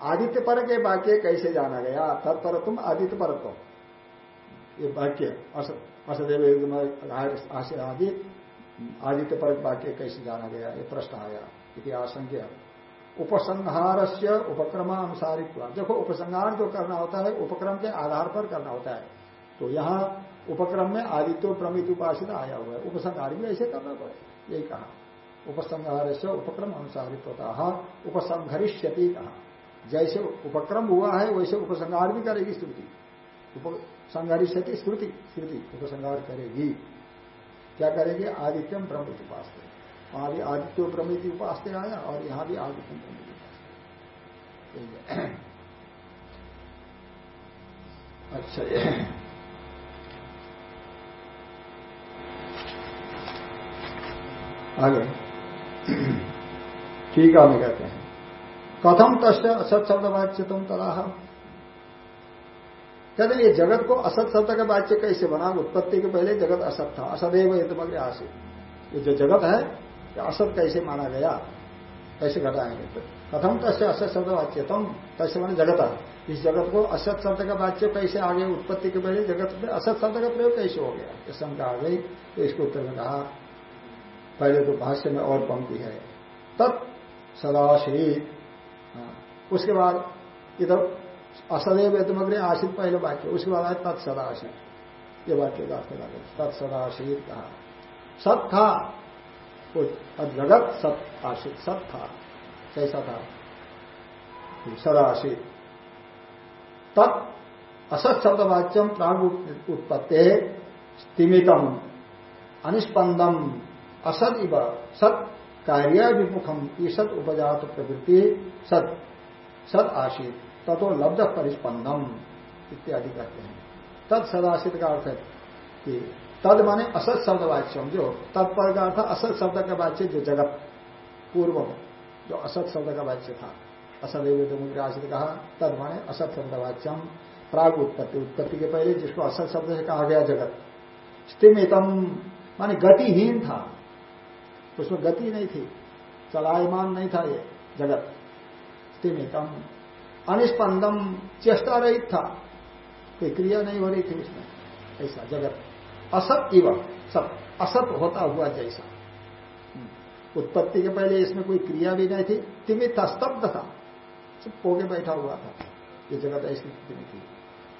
आदित्य पर के वाक्य कैसे जाना गया? तत्परत्व आदित्य परत्व। ये वाक्य असदेव आदि, आदित्य पर वाक्य कैसे जाना गया? ये प्रश्न आया इतिहास उपसंहार से उपक्रमानुसारित्व। देखो, उपसंहार जो करना होता है, उपक्रम के आधार पर करना होता है। तो यहाँ उपक्रम में आदित्य प्रमित उपासित आया हुआ है। उपसंहार भी ऐसे करना पड़े। यही कहा। उपसंहार से उपक्रम अनुसारित्वता उपसंहरिष्यति कहा। जैसे उपक्रम हुआ है, वैसे उपसंहार भी करेगी स्तुति उपसंहरिष्यति स्तुति श्रुति उपसंहार करेगी। क्या करेगी? आदित्यम ब्रह्म उपास वहाँ भी आदित्य प्रमिति उपास आया और यहाँ भी आदित्य प्रमिति अच्छा आगे। ठीक है हमें कहते हैं। कथम तस् असत शब्द वाच्य तुम तलाह कहते ये जगत को असत शब्द का वाच्य कैसे बना? उत्पत्ति के पहले जगत असत था, असदैव ये तुम्हारे आशित ये जो जगत है असत कैसे माना गया? कैसे घटाएँगे? तो कथम तस्य असत शब्द वाच्य तुम कैसे माने जगत इस जगत को असत शब्द का वाच्य कैसे आ गया उत्पत्ति के पहले जगत में असत शब्द का प्रयोग कैसे हो गया? इस शंका आ गई तो इसको उत्तर में कहा पहले तो भाष्य में और पंक्ति है। तत् सदाशीत हाँ, उसके बाद इधर असदैव यदमग्रे आशित पहले वाक्य उसके बाद आए तत्सदाशित ये वाक्य का तत्सदाशित कहा। सत था। जगत सत आशित सत था। कैसा था? सदाशित तत् असत शब्द वाच्यम प्राग उत्पत्ति स्तिमितम अनिस्पंदम असत इव, सत कार्य विमुखम ईसत उपजात प्रवृत्ति, सत सत आशित तथो लब्ध परिस्पंदम, इत्यादि कहते हैं। तत्सदाशित का अर्थ है कि तद माने असत शब्द वाच्य जो तत्पर का अर्थ असत शब्द का वाच्य जो जगत, पूर्व, जो असत शब्द का वाच्य था। असदैव आशित कहा, तद माने असत शब्द वाच्यम, प्राग उत्पत्ति उत्पत्ति के पहले जिसको असत शब्द से कहा गया जगत। स्थिमितम माने गतिहीन था। उसमें गति नहीं थी। चलायमान नहीं था ये जगत। स्थिमितम अनिस्पंदम चेष्टा रहित था कोई क्रिया नहीं हो रही थी उसमें। ऐसा जगत। असत इव। सब असत होता हुआ जैसा। उत्पत्ति के पहले इसमें कोई क्रिया भी नहीं थी। तिमित स्तब्ध था सब पोगे बैठा हुआ था। ये जगत ऐसी स्थिति में थी।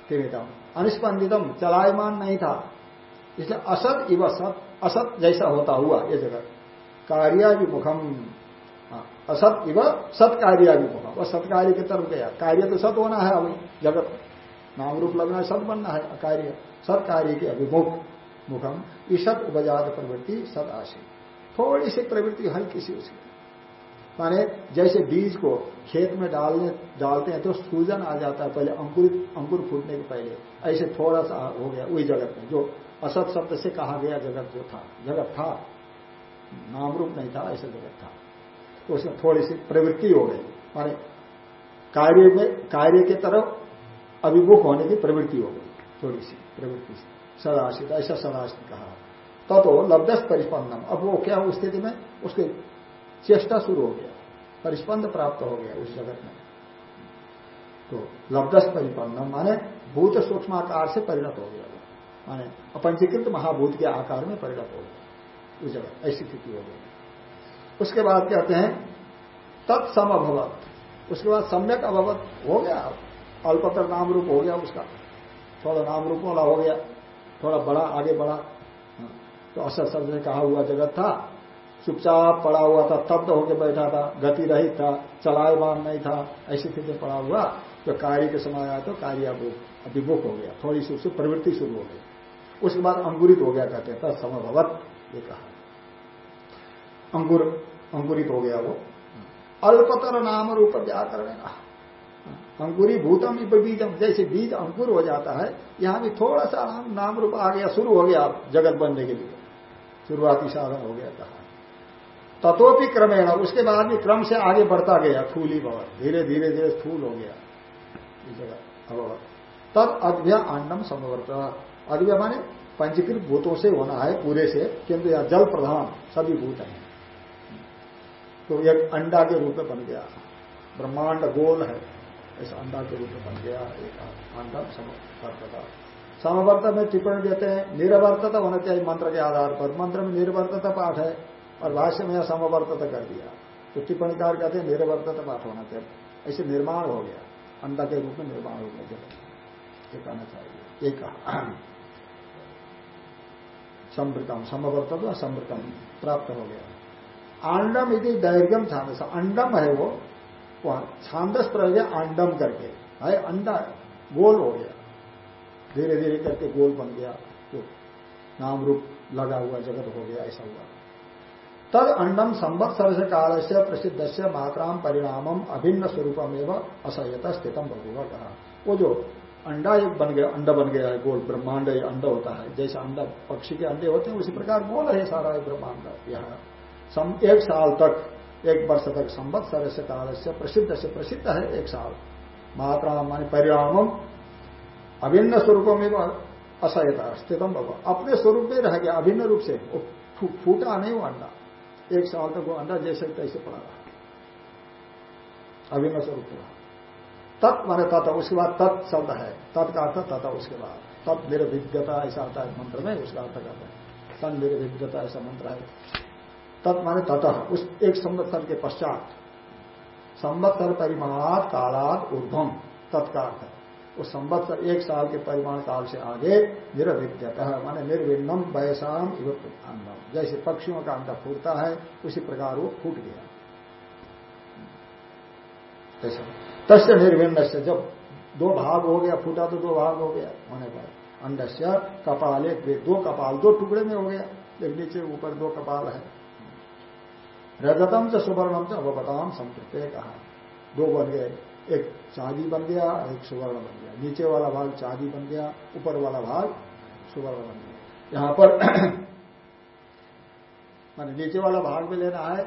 तिमितम। अनिस्पंदितम चलायमान नहीं था। इसलिए असत इव सत। असत जैसा होता हुआ ये जगत। कार्याभिमुखम। हाँ, असत इव सत कार्याभिमुखम वह सत्कार्य की तरफ़ गया कार्य तो सत होना है अभी जगत। नाम रूप लगना है सत बनना है। कार्य सत्कार्य के अभिमुख मुखम। ईशत उपजात प्रवृत्ति सद आशी थोड़ी सी प्रवृत्ति हल्की सी उसकी। माने जैसे बीज को खेत में डालने डालते हैं तो सूजन आ जाता है पहले अंकुरित अंकुर फूटने के पहले। ऐसे थोड़ा सा हो गया वही जगत में जो असत शब्द से कहा गया जगत जो था। जगत था। नाम रूप नहीं था, ऐसा जगत था। तो उसमें थोड़ी सी प्रवृत्ति हो गई। माने कार्य में, कार्य की तरफ़ अभिमुख होने की प्रवृत्ति हो गई, थोड़ी सी प्रवृत्ति सदाशित, ऐसा सदाशित कहा। ततो लब्धस परिस्पंदम अब वो क्या उस स्थिति में? उसकी चेष्टा शुरू हो गया। परिस्पंद प्राप्त हो गया उस जगत में। तो लब्धस परिपन्नम माने भूत सूक्ष्माकार से परिणत हो गया माने अपंजीकृत महाभूत के आकार में परिणत हो गया। जगह, ऐसी स्थिति हो गई उसके बाद कहते हैं तत्सम अभवत। उसके बाद सम्यक अभवत हो गया। अल्पतर नाम रूप हो गया उसका। थोड़ा नाम रूप वाला हो गया। थोड़ा बड़ा, आगे बढ़ा तो असर शब्द ने कहा हुआ जगत था। चुपचाप पड़ा हुआ था तब्द होकर बैठा था। गति रहित था, चलायमान नहीं था। ऐसी स्थिति में पड़ा हुआ। जो कार्य के समय आया तो कार्य अभिमुख हो गया। थोड़ी सी उससे प्रवृत्ति शुरू हो गई। उसके बाद अंकुरित हो गया, कहते हैं समभवत ये कहा। अंकुर अंकुरित हो गया वो। अल्पतर नाम रूप व्याकरण अंकुरी भूतम बीजम जैसे बीज अंकुर हो जाता है यहाँ भी थोड़ा सा नाम, नाम रूप आ गया शुरू हो गया जगत बनने के लिए। शुरुआती साधन हो गया कहा। तथोपि क्रमेण उसके बाद भी क्रम से आगे बढ़ता गया फूली भवन धीरे धीरे धीरे फूल हो गया। जगह तद अद्भ्य अंडम समवर्त अद्भ्य माने पंचीकृत भूतों से होना है, पूरे से, किंतु यह जल प्रधान सभी भूत हैं। तो एक अंडा के रूप में बन गया। ब्रह्मांड गोल है ऐसा अंडा के रूप में बन गया, एक अंडा समवर्तता। समवर्त में टिप्पणी देते हैं, निरवर्तता होना चाहिए मंत्र के आधार पर। मंत्र में निर्वर्तता पाठ है, और भाष्य में यह समवर्तता कर दिया। तो टिप्पणीकार कहते हैं, निर्वर्तता पाठ होना चाहिए। ऐसे निर्माण हो गया। अंडा के रूप में निर्माण हो गया। ये कहना चाहिए। एक समृतम समवर्तता समृतम प्राप्त हो गया। आंडम यदि दैर्घ्यम छांदस, अंडम है वो, वह छांदस प्रयोग अंडम करके, है, अंडा गोल हो गया। धीरे धीरे करके गोल बन गया तो नाम रूप लगा हुआ जगत हो गया, ऐसा हुआ। तद अंडम संवत्सर से काल से प्रसिद्ध से मात्राम परिणामम अभिन्न स्वरूपम एवं असह्यता स्थितम बभुआ कहा वो जो अंडा एक बन गया, अंडा बन गया है, गोल ब्रह्मांड अंडा होता है। जैसे अंडा पक्षी के अंडे होते हैं, उसी प्रकार गोल है सारा ब्रह्मांड, यहाँ। एक साल तक, एक वर्ष तक संवत्सर से काल से प्रसिद्ध से प्रसिद्ध है एक साल। मात्रा मान परिणाम अभिन्न स्वरूपों में असह्यता, स्थितम भगवान अपने स्वरूप में रह गया, अभिन्न रूप से। वो फूटा नहीं वो अंडा। एक साल तक वो अंडा जैसे तैसे पड़ा रहा। अभिन्न स्वरूप हुआ तत् माने तथा उसके बाद तत् शब्द है। तत् का अर्थ तथा उसके बाद। तत् मेरे विज्ञता ऐसा आता है मंत्र में, उसका अर्थ करते हैं सन मेरे विज्ञता ऐसा मंत्र है। तत् माने ततः, उस एक संवत्सर के पश्चात। संवत्सर परिमाणात कालात ऊर्धम तत्कार्थ है। उस संवत्सर एक साल के परिमाण काल से आगे निरभिद्यत माने निर्विन्नम वयसाम अंडम जैसे पक्षियों का अंडा फूटता है, उसी प्रकार वो फूट गया। तस्य निर्विन्न से जब दो भाग हो गया, फूटा तो दो भाग हो गया, होने पर अंड कपाल एक दो कपाल, दो टुकड़े में हो गया। एक नीचे, ऊपर दो कपाल है। रजतम से सुवर्णम से अवताम संतृप्त कहा। दो बन गए। एक चांदी बन गया, एक सुवर्ण बन गया। नीचे वाला भाग चांदी बन गया, ऊपर वाला भाग सुवर्ण बन गया। यहाँ पर मान नीचे वाला भाग में लेना है।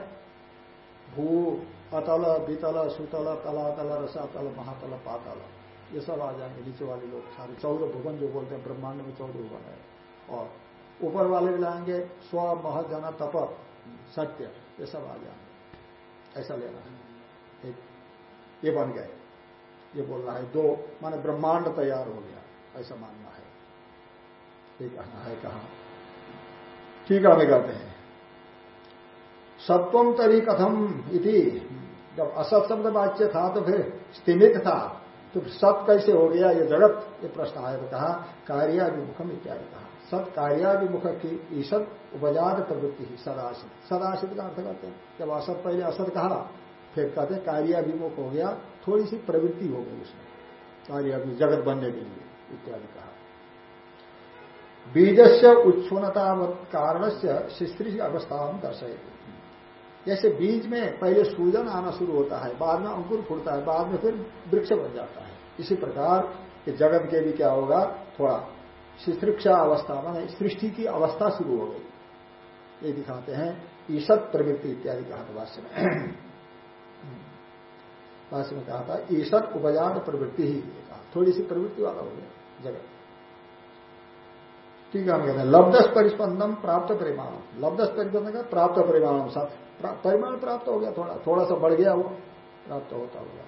भू अतल बीतल, सुतल, तला, तल रसातल महातल, पातल, ये सब आ जाएँगे, नीचे वाले लोग सारे। चौदह भुवन जो बोलते हैं, ब्रह्मांड में चौदह भुवन है। और ऊपर वाले भी लाएँगे, स्व महजन तप, सत्य, ये सब आ जाएँगे। ऐसा लेना है। एक, ये बन गए। ये बोल रहा है, दो, माने ब्रह्मांड तैयार हो गया। ऐसा मानना है। ये कहना है कहा? ठीक है कहते हैं। सत्वम तरी कथम इति जब असत शब्द वाच्य था तो फिर स्थिमित था। तो सत कैसे हो गया? ये जगत ये प्रश्न आया तो कहा, कार्याभिमुखम इत्यादि कहा। सत कार्याभिमुख की ईसत उपजात प्रवृत्ति ही, सदाशित। सदाशित का अर्थ करते हैं। जब असत पहले असत कहा, फिर कहते कार्याभिमुख हो गया, थोड़ी सी प्रवृत्ति हो गई उसमें। कार्याभिमुख, जगत बनने के लिए, इत्यादि कहा। बीज से उच्छुनता कारण से शिस्त्री अवस्था हम दर्शाएगी जैसे बीज में पहले सूजन आना शुरू होता है, बाद में अंकुर फूटता है, बाद में फिर वृक्ष बन जाता है। इसी प्रकार कि जगत के भी क्या होगा? थोड़ा शिश्रिक्षा अवस्था, माने सृष्टि की अवस्था शुरू हो गई। ये दिखाते हैं ईशत प्रवृत्ति इत्यादि कहा था भाष्य में। भाष्य में कहा था ईशत उपजात प्रवृत्ति ही कहा। थोड़ी सी प्रवृत्ति वाला हो गया जगत। ठीक है, हम कहते हैं लब्धस परिस्पंदम प्राप्त परिमाण। लब्धस परिस्पंदन का प्राप्त परिमाण सत परिमाण प्राप्त हो गया, थोड़ा थोड़ा सा बढ़ गया वो, प्राप्त होता होगा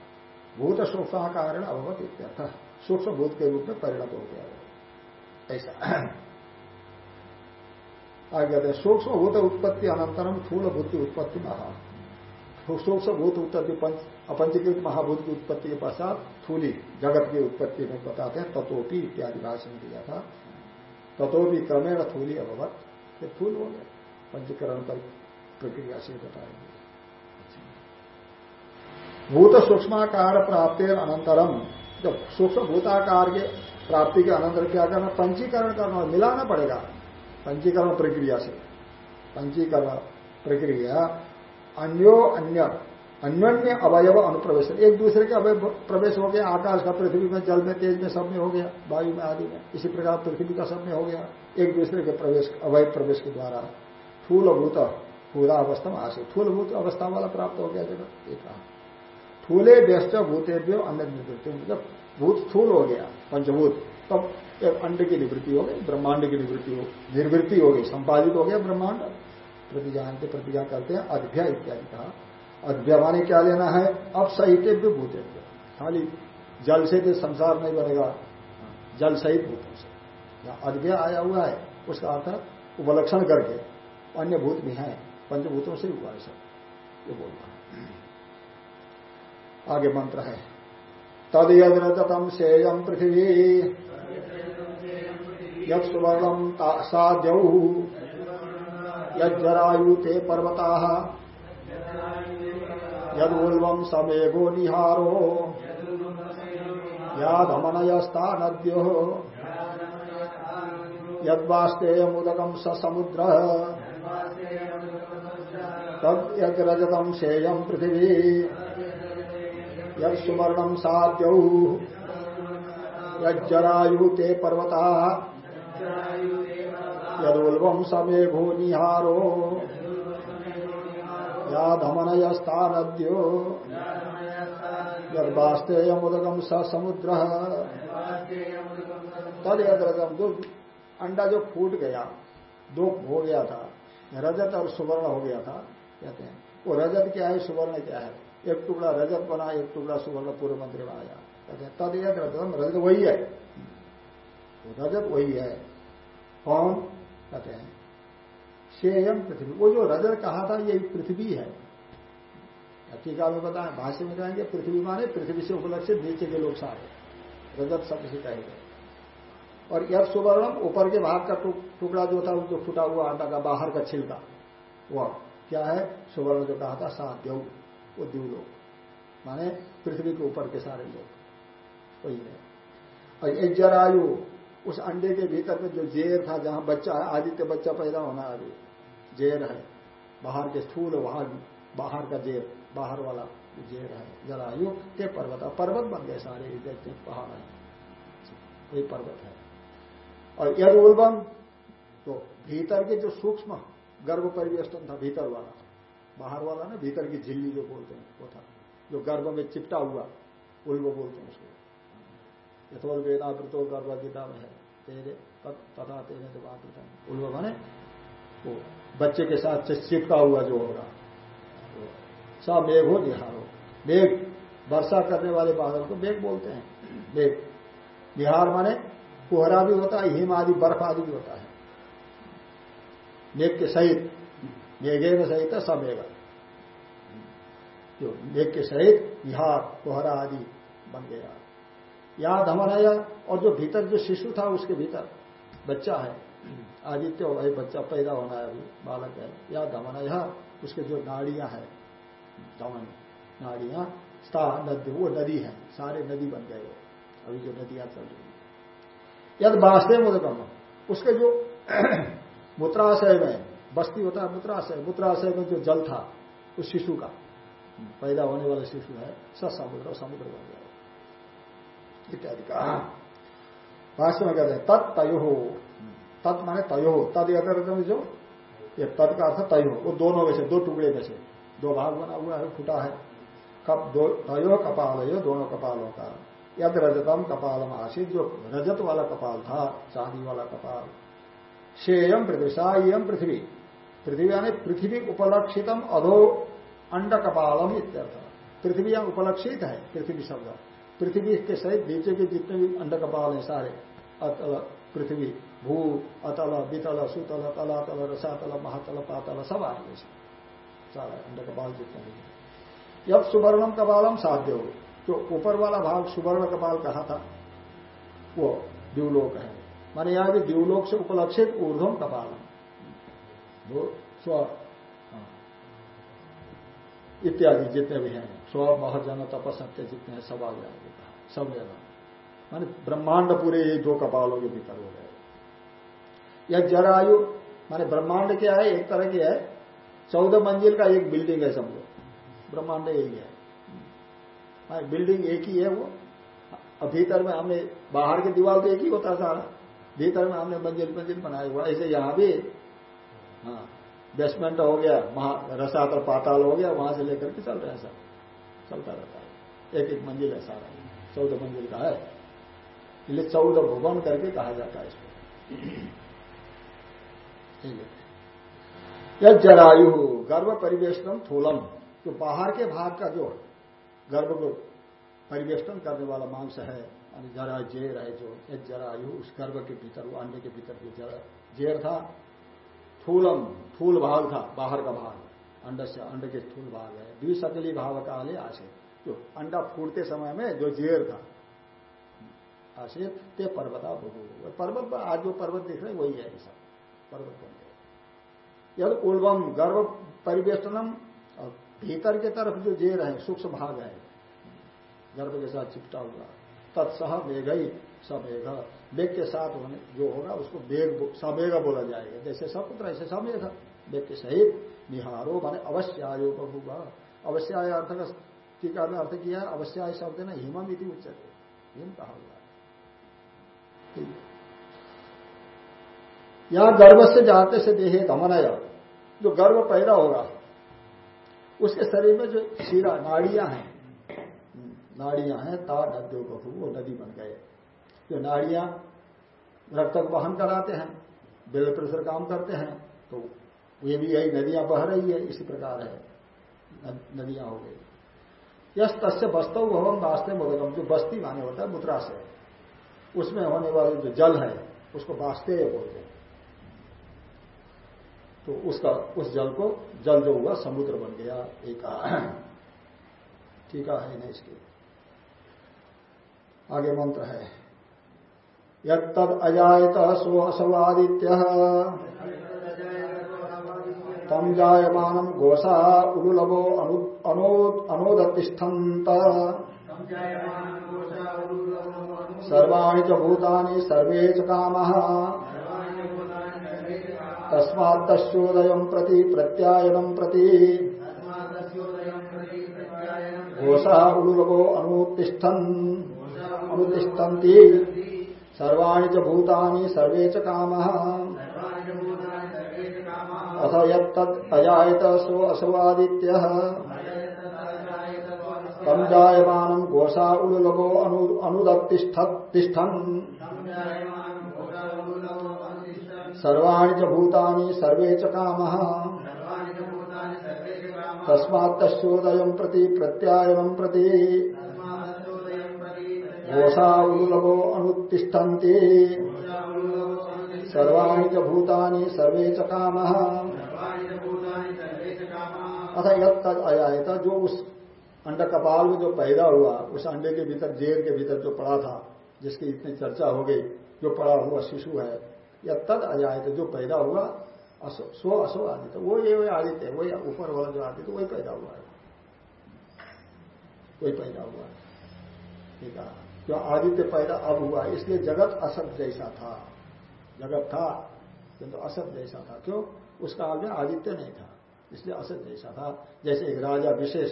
भूत सूक्ष्म कारण अभवत इत्यर्थ, सूक्ष्म भूत के रूप में परिणत हो गया ऐसा। आगे कहते हैं, सूक्ष्म भूत उत्पत्ति अनंतरम थूल बुद्धि उत्पत्ति महा। सूक्ष्म भूत उत्पत्ति अपंचीकृत महाभूत की उत्पत्ति के पश्चात थूली जगत की उत्पत्ति में बताते हैं, तत्वपी इत्यादि भाषण दिया था। तत्वपी क्रमेण थूली अभवत। थूल हो गया। पंचीकरण पर प्रक्रिया से बताएँगे भूत सूक्ष्माकार प्राप्त अनंतरम जब सूक्ष्म भूताकार के प्राप्ति के अनंतर क्या करना, पंचीकरण करना मिलाना पड़ेगा। पंचीकरण प्रक्रिया से। पंचीकरण प्रक्रिया अन्यो अन्य, अन्योन्य अवयव अनुप्रवेश एक दूसरे के अवय प्रवेश हो गया, आकाश का, पृथ्वी में, जल में, तेज में, सब में हो गया, वायु में, आदि में। इसी प्रकार पृथ्वी का सब में हो गया। एक दूसरे के प्रवेश, अवय प्रवेश के द्वारा। थूलभूत पूरा अवस्था आशे थूलभूत अवस्था वाला प्राप्त हो गया जगत एक कहा। थूले व्यस्त भूतेभ्यो अन्य निवृत्ति। जब भूत थूल हो गया, पंचभूत, तब एक अंड की निवृत्ति हो गई, ब्रह्मांड की निवृत्ति हो, निर्वृत्ति हो गई, संपादित हो गया ब्रह्मांड। प्रतिजानते प्रतिज्ञा करते हैं अध्याय इत्यादि कहा। अध्यमाने क्या लेना है? अब सहितेव्य भूतेव्य खाली जल से तो संसार नहीं बनेगा। जल सहित भूतों से अध्यय आया हुआ है, उसका अर्थ उपलक्षण करके। अन्य भूत भी हैं। पंचभूतों से हुआ है सब, ये बोलता आगे मंत्र है तद यद रजतम सेयम पृथ्वी यद सुवर्णम साध्यौ यजरायु ते पर्वता यदूल्वम समेघो निहारो यादमनयस्ता नद्यो यदवास्तेयमुदकम स समुद्र तद यजतम सेयम पृथ्वी। यदुवर्णम साध्यौ यजरायु ते पर्वता। यदुल्वम समेघो निहारो या धमनयस्ता नद्यो गर्भास्तेयमुदगम स समुद्र। तद यदरजम दो अंडा जो फूट गया, दो हो गया था, रजत और सुवर्ण हो गया था। कहते हैं। वो रजत क्या है सुवर्ण क्या है? एक टुकड़ा रजत बना, एक टुकड़ा सुवर्ण पूर्व मंत्र में आया। कहते हैं, तद यद रजतम, रजत वही है। रजत वही है। कौन? कहते हैं शेयम पृथ्वी। वो जो रजत कहा था, ये पृथ्वी है। टीका में बताए, भाष्य में कहेंगे, पृथ्वी माने पृथ्वी से उपलक्षित नीचे के लोग सारे। रजत शब्द से कहेंगे। और यद सुवर्णम, ऊपर के भाग का टुकड़ा जो था जो फूटा हुआ आटा का, बाहर का छिलका, वह। क्या है? सुवर्ण जो कहा था साध्यव वो लोग। माने पृथ्वी के ऊपर के सारे लोग। वही है। और एक जरायु, उस अंडे के भीतर में जो जेर था, जहाँ बच्चा है आदित्य बच्चा पैदा होना अभी जेर है। बाहर के स्थूल वहाँ बाहर का जेर, बाहर वाला जेर है। जलायु के पर्वत पर्वत बन गए सारे देखते पहाड़ है। वही पर्वत है। और यद उल्बम तो भीतर के जो सूक्ष्म गर्भ परिवेष्टन था, भीतर वाला। बाहर वाला ना, भीतर की झिल्ली जो बोलते हैं, वो था। जो गर्भ में चिपटा हुआ उल्ब बोलते हैं उसको। यथोल वेदावृतो गर्भ गीता में है तेरे तथा तेरे जब उल्ब माने, वो बच्चे के साथ से चिपका हुआ जो होगा स मेघ हो, निहारो। मेघ, वर्षा करने वाले बादल को मेघ बोलते हैं। मेघ, निहार माने, कोहरा भी होता है, हिम आदि, बर्फ़ आदि भी होता है। मेघ के सहित मेघे में सहित है समेघ जो मेघ के सहित निहार कोहरा आदि बन गया। या धमनय और जो भीतर जो शिशु था उसके भीतर बच्चा है। आदित्य भाई बच्चा पैदा होना है अभी, बालक है। या धमनय, उसके जो नाड़ियाँ है दमन नाड़ियाँ, स्था, नदी, वो नदी है, सारे नदी बन गए अभी जो नदियाँ चल रही यद बास्ते मुदगम, उसके जो मूत्राशय में बस्ती होता है मूत्राशय मूत्राशय में जो जल था उस शिशु का पैदा होने वाला शिशु है स समुद्र समुद्र बन गया। इत्यादि का। भाष्य में कहते हैं तत् तयो। तत् माने तयो। तद अगर जो? ये तद का अर्थ तयो। वो दोनों में से दो टुकड़े में से। दो भाग बना हुआ है फुटा है। कप दो तयो कपाल है दोनों कपालों का। यद रजतम कपालम आशित जो रजत वाला कपाल था चांदी वाला कपाल शेयम पृथ्वी सायम पृथ्वी। पृथ्वी यानी पृथ्वी उपलक्षितम अधो अंड कपालम इत्यर्थ। पृथ्वी यहाँ उपलक्षित है, पृथ्वी शब्द। पृथ्वी के सहित नीचे के जितने भी अंड कपाल है सारे, अतल, पृथ्वी, भू, अतल, वितल, सुतल तलातल रसातल, महातल, पातल, सब आ रही सारा अंड कपाल जितने भी जब सुवर्णम कपालम साध्य। हो जो ऊपर वाला भाग सुवर्ण कपाल कहा था, वो द्यूलोक है। माने यहाँ भी द्यूलोक से उपलक्षित ऊर्धम कपाल स्व हाँ। इत्यादि जितने भी हैं, स्व, महजन तपसत्य जितने हैं, सब आ जाएँगे सब लेना माने ब्रह्मांड पूरे ये दो कपालों के भीतर हो गए। यह जरायु माने ब्रह्मांड क्या है? एक तरह की है। चौदह मंजिल का एक बिल्डिंग है समझो ब्रह्मांड यही है बिल्डिंग एक ही है वो। भीतर में हमने बाहर की दीवार तो एक ही होता सारा। भीतर में हमने मंजिल मंजिल बनाया हुआ ऐसे यहाँ भी हाँ बेसमेंट हो गया, वहाँ रसातर पाताल हो गया, वहाँ से लेकर के चल रहे हैं सब। चलता रहता है। एक एक मंजिल है। सारा चौदह मंजिल का है। इसलिए चौदह भुवन करके कहा जाता है इसको। यह जरायु, गर्भ परिवेशनम थूलम। जो बाहर के भाग का जो गर्भ को परिवेष्टन करने वाला मांस है जरा जेर है जो, एक जरायु उस गर्भ के भीतर, वो अंडे के भीतर जो जरा जेर था थूलम थूल भाग था, बाहर का भाग। अंड से अंड के थूल भाग है। द्विशकली भाव काले आशे। जो अंडा फूटते समय में जो जेर था आशित ते पर्वता बहु। पर्वत पर, आज जो पर्वत दिख रहे वही है सब। पर्वत बन गए यद उल्वम, गर्भ परिवेष्टनम, और भीतर के तरफ़ जो जेर है, सूक्ष्म भाग है। गर्भ के साथ चिपटा हुआ। तत्सह मेघ ही समेघ। वेग के साथ होने जो होगा, उसको वेग समेघ बोला जाएगा। जैसे सपुत्र, ऐसे समेघ। वेग के सहित निहारो माने अवश्य आयो बबूगा अवश्य आय अर्थ का टीका में अर्थ किया अवश्य आय शब्द ने, हिमम इति उच्चते हिम कहा हुआ यहाँ गर्भ से जाते से देहे गमनय जो गर्भ पैदा होगा, उसके शरीर में जो शीरा, नाड़ियाँ हैं नाड़ियाँ हैं, ता नद्यो बहू वो नदी बन गए। जो नाड़ियाँ रक्त को वहन कराते हैं ब्लड प्रेशर काम करते हैं तो ये भी यही नदियाँ बह रही है, इसी प्रकार है नदियाँ हो गई। यश तस्य बस्तव भवन वास्तव मोदकम जो बस्ती माने होता है से उसमें होने वाले जो जल है, उसको वास्तेय बोलते हैं। तो उसका, उस जल को जल जो हुआ, समुद्र बन गया, एक टीका है ना इसकी। आगे मंत्र है। यद अजायत सो असवादित्य तम जायमान घोषा उलुलभो अनोदतिष्ठन्त। सर्वाणी च भूतानि, सर्वे च काम। तस्मादस्योदय प्रति प्रत्यायन प्रति। घोषा उलुलभो अनुतिष्ठन् अनुतिष्ठन्ति सर्वाणि च भूतानि, सर्वे च कामः। अथ यत्तद् अजायत सो असवादित्यः। तम जायमानम् घोषा उलुलभो अनुदतिष्ठन् सर्वाणि च भूतानि, सर्वे च कामः। तस्मात् प्रति प्रत्यायन प्रति घोषा उलुलभो अनुतिष्ठन्ति सर्वाणि च भूतानि सर्वे च कामः। अथ यद जो उस अंड कपाल में जो पैदा हुआ उस अंडे के भीतर जेर के भीतर जो पड़ा था जिसकी इतनी चर्चा हो गई जो पड़ा हुआ शिशु है या तद अजायत जो पैदा हुआ स्व असो आदित्य वो ये वही आदित्य वही ऊपर वाला जो आदित्य वही पैदा हुआ है। वही पैदा हुआ है। ठीक है। जो आदित्य पैदा अब हुआ इसलिए जगत असत जैसा था। जगत था, किंतु तो असत जैसा था। क्यों? उस काल में आदित्य नहीं था, इसलिए असत जैसा था। जैसे एक राजा विशेष,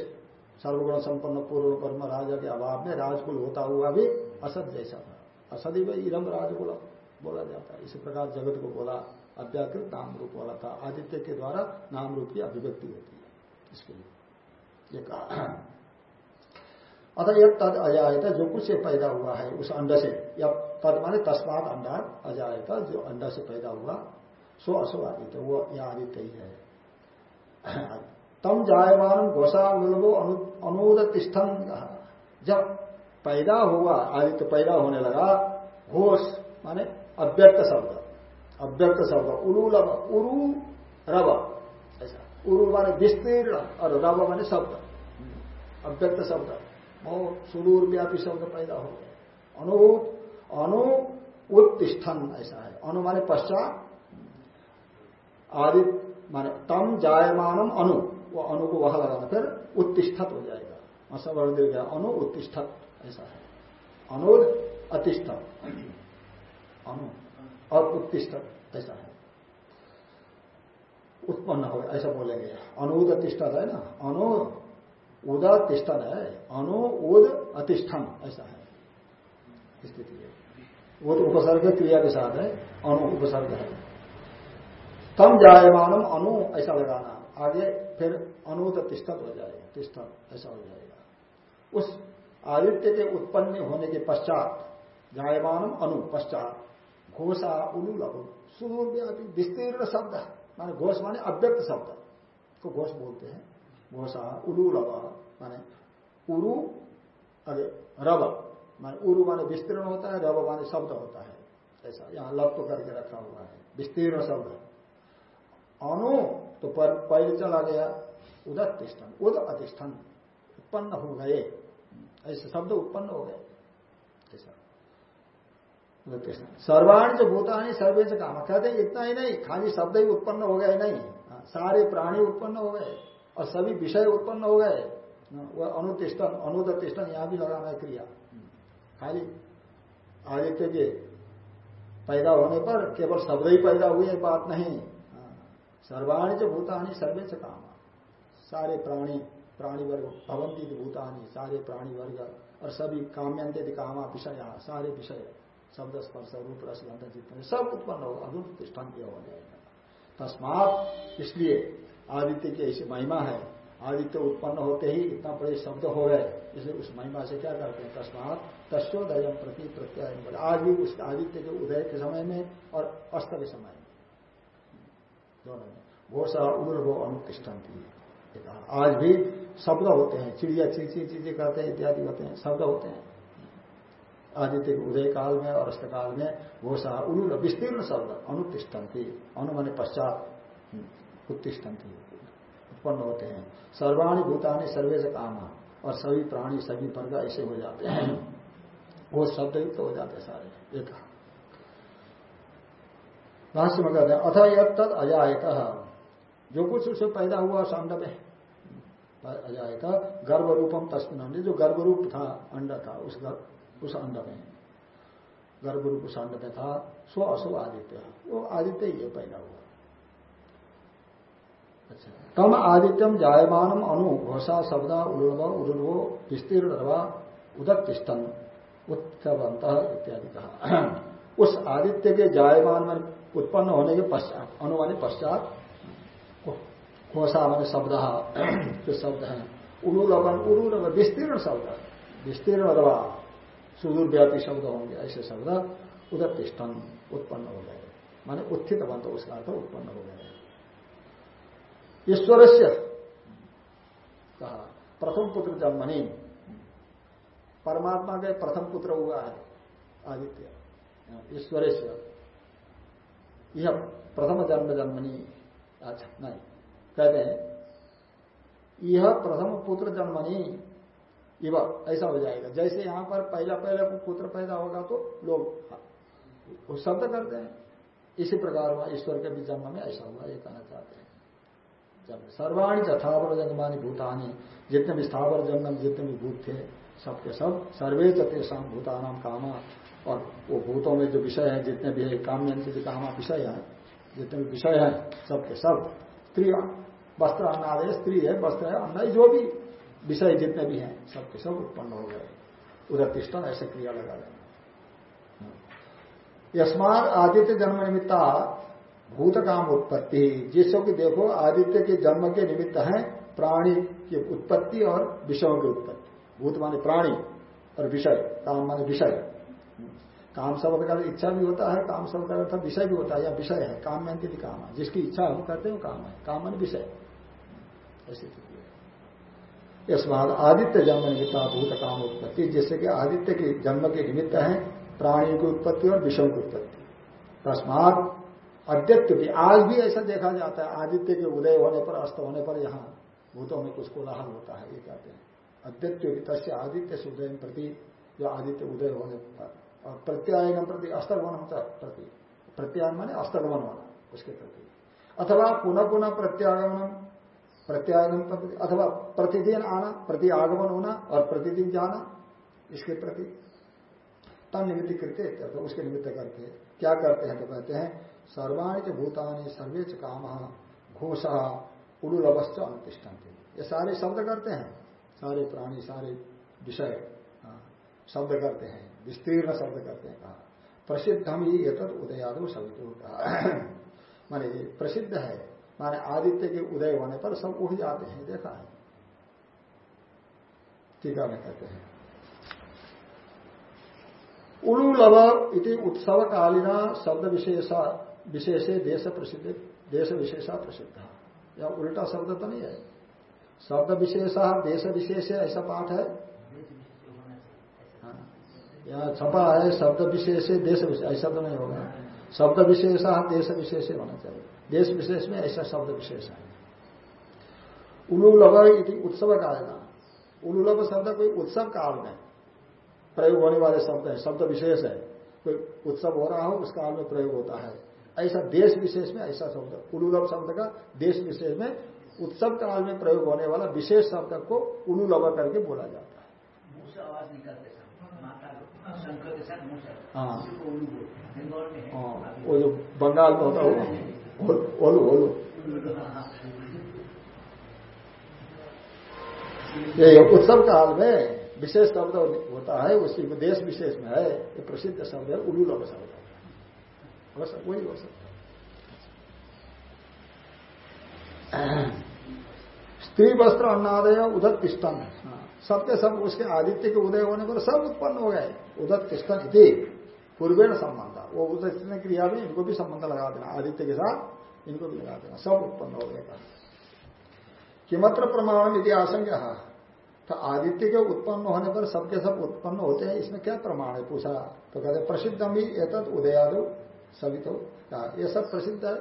सर्वगुण संपन्न पूर्व कर्म राजा के अभाव में राजकुल होता हुआ भी असत जैसा था। असदी में इरम राजकुल बोला जाता है। इसी प्रकार जगत को बोला, अव्याकृत नाम रूप वाला था। आदित्य के द्वारा नाम रूप की अभिव्यक्ति होती है। इसके लिए कहा। अतः यह तद अजायता जो कुछ से पैदा हुआ है, उस अंड से। या तद माने तस्मात अंडा अजायता, जो अंडा से पैदा हुआ, सो असो आदित्य, वो यह आदित्य ही है। तम जायमान घोषा उल्लभो अनुदतिष्ठम जब पैदा हुआ, आदित्य पैदा होने लगा, घोष माने अव्यक्त शब्द अव्यक्त शब्द उरुलब उरु रब ऐसा। उरु माने विस्तीर्ण, और रब माने शब्द। अव्यक्त शब्द। बहुत सुदूर व्यापी शब्द पैदा हो गए। अनु अनु उत्तिष्ठन ऐसा है। अनु माने पश्चात आदि माने तम जायमानम अनु। वो अनु को वह लगाना फिर उत्तिष्ठत हो जाएगा। दे गया अनु उत्तिष्ठत ऐसा है। अनुद अतिष्ठ अनु और उत्तिष्ठ ऐसा है। उत्पन्न हो ऐसा बोलेंगे। अनुद अतिष्ठन है ना? अनु उद तिष्ठन है। अनु उद, अतिष्ठन, ऐसा है। स्थिति है। तो उपसर्ग क्रिया के साथ है अनु उपसर्ग है। तम जायमानम अनु ऐसा लगाना। आगे फिर अनुत तिष्ठत हो जाएगा तिष्ठत, ऐसा हो जाएगा। उस आदित्य के उत्पन्न होने के पश्चात, जायमानम अनु पश्चात, घोषा उलू लघु सुदूर व्यापी विस्तीर्ण शब्द। माने घोष माने अव्यक्त शब्द, को घोष बोलते हैं। घोषा उलू लव माने उरु अरे रब माने उरु माने विस्तीर्ण होता है रब माने शब्द होता है ऐसा यहाँ लप करके रखा हुआ है विस्तीर्ण शब्द अनु तो पर पहले चला गया उदत तिष्ठन उद अधिष्ठन उत्पन्न हो गए ऐसे शब्द उत्पन्न हो गए ऐसा सर्वाणी जो भूतानी सर्वे से काम कहते इतना ही नहीं खाली शब्द ही उत्पन्न हो गए नहीं सारे प्राणी उत्पन्न हो गए और सभी विषय उत्पन्न हो गए। हाँ, वह अनुतिष्ठन अनुदतिष्ठन यहाँ भी लगाना है क्रिया। खाली आदित्य के पैदा होने पर केवल शब्द ही पैदा हुए बात नहीं। सर्वाणी च भूतानी सर्वे से काम। सारे प्राणी प्राणी वर्ग भवंती भूतानी सारे प्राणी वर्ग और सभी काम्यंत कामा विषय सारे विषय शब्द स्पर्श रूप रस गंध जितने सब उत्पन्न होगा अदुत तिष्ठान हो जाएगा। तस्मात इसलिए आदित्य की ऐसी महिमा है। आदित्य उत्पन्न होते ही इतना बड़े शब्द हो गए इसलिए उस महिमा से क्या करते हैं? तस्मात तस्वोदय प्रति प्रत्याय आज भी उस आदित्य के उदय के समय में और अस्त के समय में। दोनों में। घोषा उर्व अनुतिष्ठन थी आज भी शब्द होते हैं। चिड़िया चीची चीज़ें करते हैं इत्यादि होते हैं। शब्द होते हैं। आदित्य के उदय काल में और अस्त काल में घोषा उलूल विस्तीर्ण शब्द अनुतिष्ठन थी अनुमान पश्चात। हम्म, उत्तिष्ठन थी उत्पन्न होते हैं। सर्वाणी भूतानी सर्वे से काम। और सभी प्राणी, सभी वर्ग ऐसे हो जाते हैं। वो शब्द युक्त हो जाते सारे। एक भाष्य में कहते हैं, अथ यद तद अजायत। जो कुछ उसे पैदा हुआ अंड में अजायत गर्भ रूपम तस्मिन अंड। जो गर्भ रूप था, अंड था, उस गर्भ उस अंड में। गर्भ रूप उस अंड में था सो असो आदित्य। वो आदित्य ही, पैदा हुआ। तम आदित्यम जायमानम अनु घोषा शब्दा उर्व उर्वो, विस्तीर्ण उदक तिष्ठन उत्तवंत इत्यादि कहा उस आदित्य के जायमान में उत्पन्न होने के पश्चात अनुमानी पश्चात घोषा मान शब्द जो शब्द है। उलूलवन उलूलवन विस्तीर्ण शब्द। विस्तीर्ण दवा सुदूर व्यापी शब्द होंगे, ऐसे शब्द उधर तिष्ठन उत्पन्न हो गए। माने उत्थित बंध उसका अर्थ उत्पन्न हो गए। ईश्वर से कहा, प्रथम पुत्र जन्मनी परमात्मा के प्रथम पुत्र हुआ है, आदित्य। ईश्वर से यह प्रथम जन्म जन्मनी अच्छा नहीं। कहते हैं, यह प्रथम पुत्र जन्मनी इव, ऐसा हो जाएगा। जैसे यहाँ पर पहला पहला पुत्र पैदा होगा तो लोग शब्द करते हैं। इसी प्रकार हुआ, ईश्वर के भी जन्म में ऐसा हुआ, ये कहना चाहते हैं। जब सर्वाणी जथावर जन्मानी भूतानी, जितने भी स्थावर जन्म, जितने भी भूत थे, सबके सब सर्वे जतेषाम भूतानाम कामा। और वो भूतों में जो विषय है, जितने भी है काम्य कामा विषय है, जितने भी विषय है, सबके सब स्त्री, वस्त्र अन्नादय स्त्री है, वस्त्र है अन्न जो भी विषय जितने भी हैं, सबके सब उत्पन्न हो गए। उधर तिष्ठन ऐसे क्रिया लगा देना यस्मात आदित्य जन्म निमित्ता भूत काम उत्पत्ति जिसको कि देखो, आदित्य के जन्म के निमित्त है प्राणी की उत्पत्ति और विषयों की उत्पत्ति। भूत माने प्राणी और विषय, काम माने विषय। काम शब्द का इच्छा भी होता है, काम शब्द का अर्थ विषय भी होता है, या विषय है। काम में अंतिम काम है, जिसकी इच्छा हम करते हैं काम है। काम मन विषय। ऐसी इस बात आदित्य जन्म निमित्त भूत काम उत्पत्ति जिससे कि आदित्य के जन्म के निमित्त है प्राणियों की उत्पत्ति और विषयों की उत्पत्ति। तस्मात अद्यत्व भी, आज भी ऐसा देखा जाता है, आदित्य के उदय होने पर, अस्त होने पर यहाँ भूतों में कुछ कोलाहल होता है, ये कहते हैं। अद्यत्व तस्य आदित्य से उदय प्रति जो आदित्य उदय होने पर, और प्रत्यायन प्रति अस्तगमन होता प्रति। प्रत्यायन माने अस्तगमन होना, उसके प्रति। अथवा पुनः पुनः प्रत्यागमन, प्रत्यायन प्रति, अथवा प्रतिदिन आना, प्रति आगमन होना, और प्रतिदिन जाना, इसके प्रति। तन निमित्त कृत्य तो उसके निमित्त करके, क्या करते हैं तो कहते हैं सर्वाणी के भूतानी सर्वे च काम, घोषा, उड़ुलवश्च अनुतिष्ठन्ति। ये सारे शब्द करते हैं, सारे प्राणी, सारे विषय शब्द करते हैं, विस्तीर्ण शब्द करते हैं कहा। प्रसिद्ध हम ही ये तद उदयादव सवितु कहा। माने प्रसिद्ध है, माने आदित्य के उदय होने पर सब उठ जाते हैं, देखा है। टीका में कहते हैं। उलूलव इति उत्सव कालीना शब्द विशेषा विशेषे देश प्रसिद्ध, देश विशेषा प्रसिद्ध। या उल्टा शब्द तो नहीं है। शब्द विशेषा, देश विशेष, ऐसा पाठ है। यहाँ छपा है, शब्द विशेष, देश विशेष ऐसा तो नहीं होगा। शब्द विशेष, देश विशेष होना चाहिए। देश विशेष में ऐसा शब्द विशेष है। उलूलव इति उत्सव कालना। उलूलव शब्द कोई उत्सव काल में प्रयोग होने वाले शब्द है। शब्द विशेष है। कोई उत्सव हो रहा हो, उस काल में प्रयोग होता है। ऐसा देश विशेष में ऐसा शब्द उलूलव शब्द का देश विशेष में उत्सव काल में प्रयोग होने वाला विशेष शब्द को उलूलव करके बोला जाता है। हाँ।, हाँ। वो जो बंगाल में होता है ओलू ओलू ये उत्सव काल में विशेष शब्द होता है उसी देश विशेष में है ये प्रसिद्ध शब्द है उलूलव शब्द वही हो सकता स्त्री वस्त्र अन्नादय उदत तिष्ठन हाँ, सबके सब उसके आदित्य के उदय होने पर सब उत्पन्न हो गए। उदत तिष्ठन इति। पूर्वेण संबंध। वो उदत क्रिया में इनको भी संबंध लगा देना। आदित्य के साथ इनको भी लगा देना। सब उत्पन्न हो गए किमत्र प्रमाण यदि आशंका। तो आदित्य के उत्पन्न होने पर सबके सब उत्पन्न होते हैं। इसमें क्या प्रमाण है पूछा? तो कहते प्रसिद्धम ही एतद उदयाद। सभी तो ये सब प्रसिद्ध है।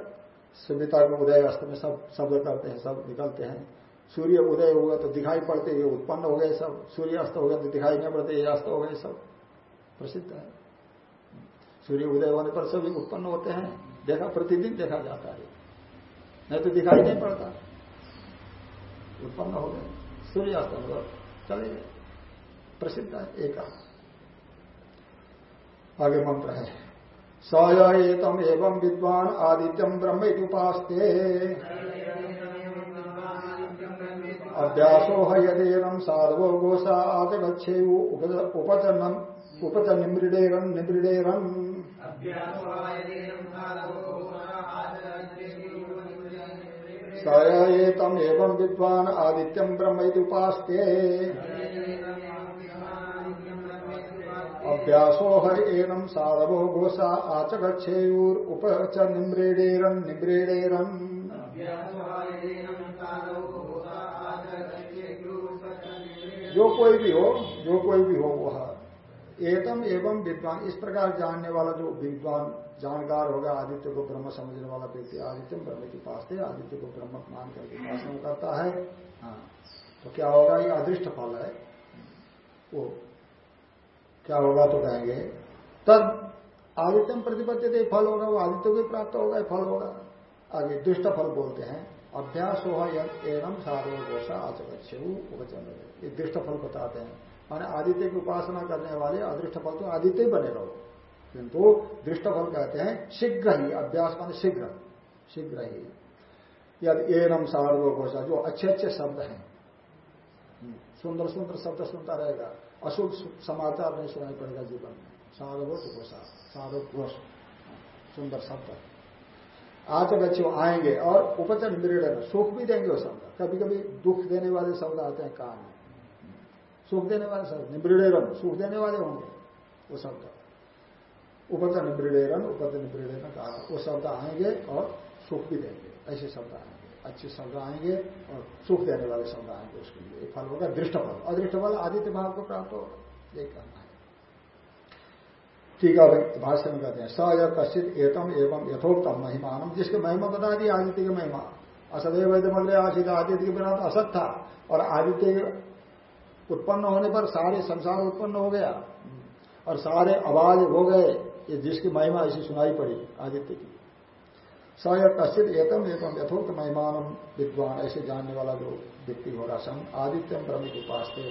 सुविता में उदय अस्त में सब शब्द करते हैं, सब निकलते हैं। सूर्य उदय हुआ तो दिखाई पड़ते, ये उत्पन्न हो गए सब। सूर्य अस्त हो गए तो दिखाई नहीं पड़ते, ये अस्त हो गए सब। प्रसिद्ध है। सूर्य उदय होने पर सभी उत्पन्न होते हैं। देखा, प्रतिदिन देखा जाता है। नहीं तो दिखाई नहीं पड़ता। उत्पन्न हो गए। सूर्य अस्त हो चले प्रसिद्ध है, एक। आगे मंत्र है। सयतम एवं विद्वान आदित्यम ब्रह्म उपास्ते अभ्यासो हयदेनम साधवो गोसा आदगछे उपचनम उपच निमृडेरन। सयतम एवं विद्वान आदित्यम ब्रह्म उपास्ते अभ्यासो हर एनम साधवो घोषा आचगछेयूर उपच निम्रेडेरन निम्रेडेरन जो कोई भी हो, जो कोई भी हो वह एकम एवं विद्वान, इस प्रकार जानने वाला जो विद्वान, जानकार होगा, आदित्य को ब्रह्म समझने वाला व्यक्ति आदित्य, ब्रह्म के पास थे आदित्य को ब्रह्म मान करके उपासना करता है। हाँ तो क्या होगा, ये अदृष्ट फल है। वो क्या होगा तो कहेंगे तब आदित्यम प्रतिपत्ति फल होगा वो आदित्य को प्राप्त होगा फल होगा। आगे दुष्ट फल बोलते हैं अभ्यास हो एवं साधो घोषा आचक उपचन ये दृष्ट फल बताते हैं। माने आदित्य की उपासना करने वाले अदृष्ट फल तो आदित्य ही बनेगा किंतु दृष्ट फल कहते हैं शीघ्र ही अभ्यास माने शीघ्र शीघ्र ही यद एनम सार्व घोषा जो अच्छे अच्छे शब्द हैं। सुंदर सुंदर शब्द सुनता रहेगा। अशुभ समाचार नहीं सुनाई पड़ेगा जीवन में। साधवोष घोषा साधव घोष। सुंदर शब्द आज बच्चे आएँगे और उपचन मृण सुख भी देंगे वो शब्द। कभी कभी दुख देने वाले शब्द आते हैं कान में। सुख देने वाले शब्द निमृणेरन सुख देने वाले होंगे वो शब्द। उपचन निमृणेरन उपचन निमृणेरन कहा वो शब्द आएँगे और सुख भी देंगे। ऐसे शब्द आएँगे। अच्छे शब्द आएँगे और सुख देने वाले शब्द आएँगे उसके लिए। फल होगा दृष्ट फल अदृष्ट फल आदित्य भाव को प्राप्त होगा। यही करना है। ठीक है भाष्य में कहते हैं, स या कश्चित एतम एवं यथोक्तम महिमानम, जिसके महिमा बता दी आदित्य की महिमा। असदैव मग्र आशित आदित्य के बिना तो असत था। और आदित्य उत्पन्न होने पर सारे संसार उत्पन्न हो गया। और सारे आवाज़ हो गए जिसकी महिमा ऐसी सुनाई पड़ी, आदित्य की। स या कश्चित एतम एवं यथोक्त महिमानम विद्वान, ऐसे जानने वाला जो व्यक्ति होगा सम आदित्यम ब्रह्म के पास थे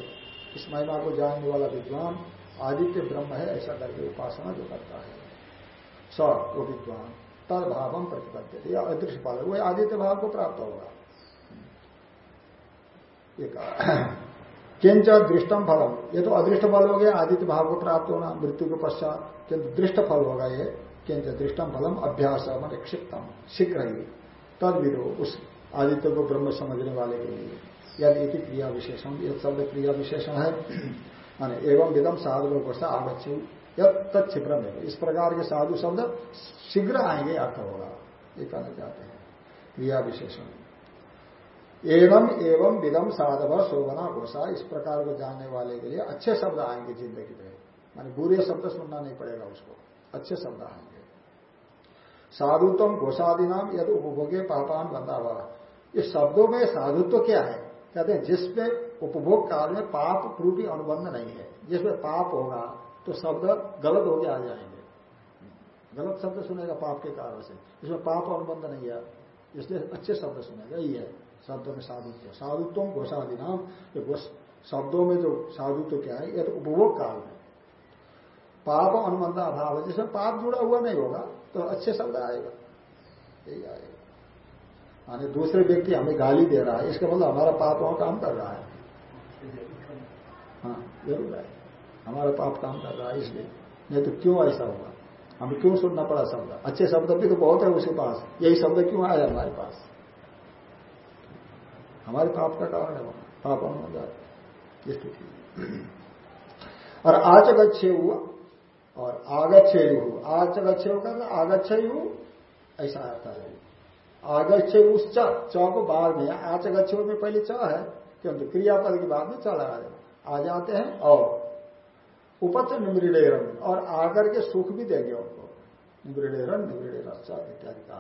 इस महिमा को जानने वाला विद्वान आदित्य ब्रह्म है, ऐसा करके उपासना जो करता है। स, वो विद्वान, तद भावम प्रतिपद्य या अदृश्य फल वो आदित्य भाव को प्राप्त होगा। किंच दृष्टम फलम, ये तो अदृष्ट फल हो गया, आदित्य भाव को प्राप्त होना, मृत्यु के पश्चात किंतु दृष्ट फल होगा ये किंच दृष्टम फलम अभ्यास मान क्षिप्तम शीघ्र ही तद विदो उस आदित्य को ब्रह्म समझने वाले के लिए। यदि क्रिया विशेषण यद शब्द क्रिया विशेषण है। माने एवं विदम साधु को आगच्छु यद तत्म है इस प्रकार के साधु शब्द शीघ्र आएँगे, अर्थ होगा। ये कहना चाहते हैं। क्रिया विशेषण एवं एवं विदम साधव शोभना घोषा इस प्रकार को जानने वाले के लिए अच्छे शब्द आएँगे ज़िंदगी में। माने बुरे शब्द सुनना नहीं पड़ेगा उसको। अच्छे शब्द आएँगे। साधुत्व घोषादि नाम यदि उपभोगे पापान हुआ इस शब्दों में साधुत्व क्या है? कहते हैं, जिसमें उपभोग काल में पाप रूपी अनुबंध नहीं है। जिसमें पाप होगा तो शब्द गलत हो गया आ जाएँगे। गलत शब्द सुनेगा पाप के कारण से। इसमें पाप अनुबंध नहीं है। इसलिए अच्छे शब्द सुनेगा, यही है। शब्द में साधुत्व। साधुत्व घोषादि नाम शब्दों में जो साधुत्व क्या है, यह तो उपभोग काल में। पाप अनुबंध अभाव है। जिसमें पाप जुड़ा हुआ नहीं होगा तो अच्छे शब्द आएगा। यही आएगा। माने दूसरे व्यक्ति हमें गाली दे रहा है, इसका मतलब हमारा पाप वहाँ काम कर रहा है। हाँ ज़रूर है हमारा पाप काम कर रहा है इसलिए। नहीं तो क्यों ऐसा होगा? हमें क्यों सुनना पड़ा शब्द? अच्छे शब्द भी तो बहुत है उसके पास। यही शब्द क्यों आया हमारे पास? हमारे पाप का कारण है वहाँ। पाप अनुबंध स्थिति और आचगच्छे हुआ और आगच्छे आचगच्छे का आगच्छे ऐसा आता है। आगच्छे उस च को बाद में आचगच्छे में पहले च है क्योंकि क्रियापद के बाद में च लगा आ जाते हैं और उपच निमृडेरन और आकर के सुख भी देंगे उनको। निमृडेरन निमृडेर इत्यादि का।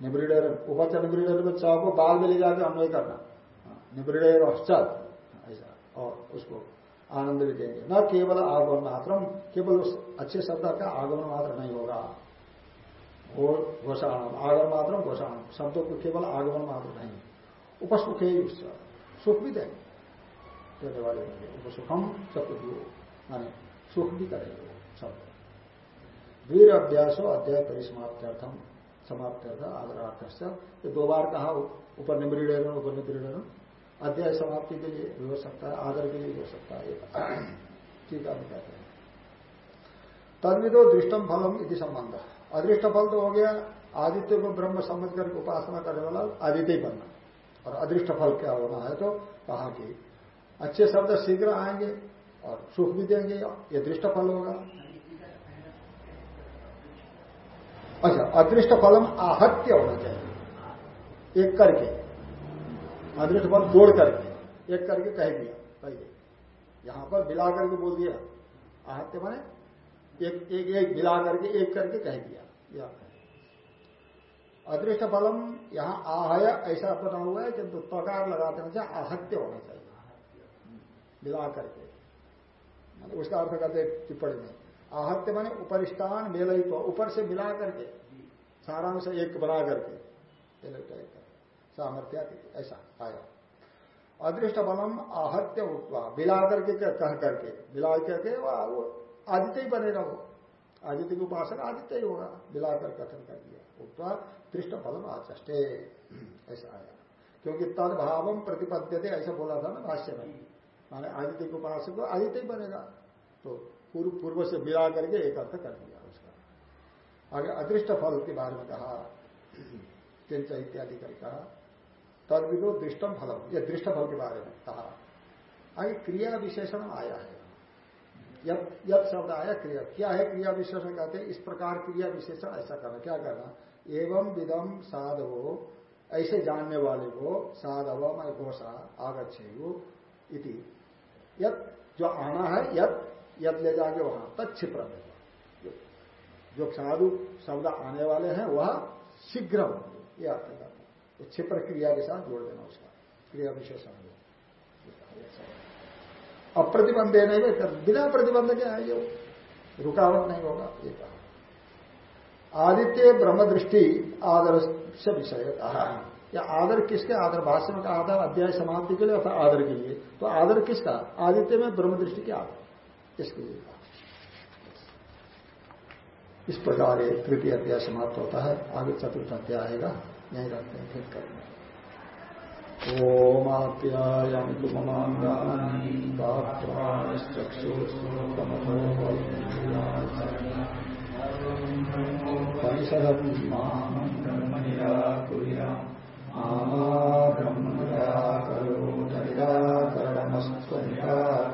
निवृणेर उपच निवृणेर में च को बाल में ले जाकर अन्वय करना। हाँ, निवृणेर ऐसा और उसको आनंद भी देंगे। न केवल आगमन मात्र केवल उस अच्छे शब्द का आगमन मात्र नहीं होगा। घोषाण आगमन मात्र घोषाण शब्दों को केवल आगमन मात्र नहीं। उपसुख है सुख भी देंगे। देने वाले होंगे उपसुखम चतुर्यो माने सुख भी करेंगे शब्द। वीर अभ्यासो अध्याय परिसमाप्त्यर्थम समाप्त था आदरार्थ ये दो बार कहा ऊपर निमृण ऊपर निमृण अध्याय समाप्ति के लिए भी हो सकता है, आदर के लिए भी हो सकता है ठीक है कहते हैं। तदविदो दृष्टम फलम इति संबंध अदृष्ट फल तो हो गया, आदित्य को ब्रह्म समझ करके उपासना करने वाला आदित्य बनना। और अदृष्ट फल क्या होना है तो कहा कि अच्छे शब्द शीघ्र आएँगे और सुख भी देंगे, ये दृष्ट फल होगा। अच्छा अदृष्ट फलम आहत्य होना चाहिए। एक करके। अदृष्ट फल जोड़ करके, एक करके कह दिया पहले यहाँ पर मिला करके बोल दिया। आहत्य माने, एक एक एक मिला करके, एक करके कह दिया। अदृष्ट फलम, यहाँ आहय, ऐसा बना हुआ है जब पकार लगाते हैं आहत्य होना चाहिए। मिला करके। माने उसका अर्थ करते टिप्पणी में। आहत्य माने उपरिष्टान तो ऊपर से मिला करके, सारांश एक बना करके। सामर्थ्य ऐसा आया। अदृष्ट बलम आहत्य उत्वा बिला करके कह करके बिला करके वो आदित्य ही बनेगा वो आदित्य की उपासना आदित्य ही होगा, बिलाकर कथन कर दिया। उत्वा दृष्ट फलम आचष्टे। ऐसा आया। क्योंकि तद प्रतिपद्य थे ऐसा बोला था ना भाष्य में। माने आदित्य के उपासक आदित्य ही बनेगा। तो पूर्व पूर्व से मिला करके एक अर्थ कर दिया उसका। आगे, अदृष्ट फल के बारे में कहा। किंच इत्यादि कर कहा। तद विदो दृष्टम फलम। यह दृष्ट फल के बारे में कहा। आगे क्रिया विशेषण आया है। यद शब्द आया क्रिया। क्या है क्रिया विशेषण कहते हैं? इस प्रकार क्रिया विशेषण ऐसा करना। क्या करना? एवं विदम साधवो, ऐसे जानने वाले को साधव मैं घोषा आगच्छे इति। यद, जो आना है, यद यद ले जाके वहाँ तत्प्र जो साधु शब्द आने वाले हैं, वह शीघ्र होंगे ये अर्थ तो क्षिप्र क्रिया के साथ जोड़ देना उसका। क्रिया विशेषण अप्रतिबंध नहीं बिना प्रतिबंध के है ये। रुकावट नहीं होगा, ये कहा। आदित्य ब्रह्म दृष्टि आदर से विषय या आदर किसके आदर? भाष्य में का आदर अध्याय समाप्ति के लिए, अथवा आदर के लिए। तो आदर किसका? आदित्य में ब्रह्म दृष्टि के आदर। इसके लिए इस प्रकार ये तृतीय अध्याय समाप्त होता है। आगे चतुर्थ अध्याय आएगा। यही रखते हैं फिर करेंगे ओमाप्यायन्तु ममाङ्गानि गात्राश्चक्षुष्वमथोपनिषदम् माम् ब्रह्मनिराकुर्या मामा ब्रह्मनिराकरोतनिराकरणमस्त्वनिराकरणेस्तु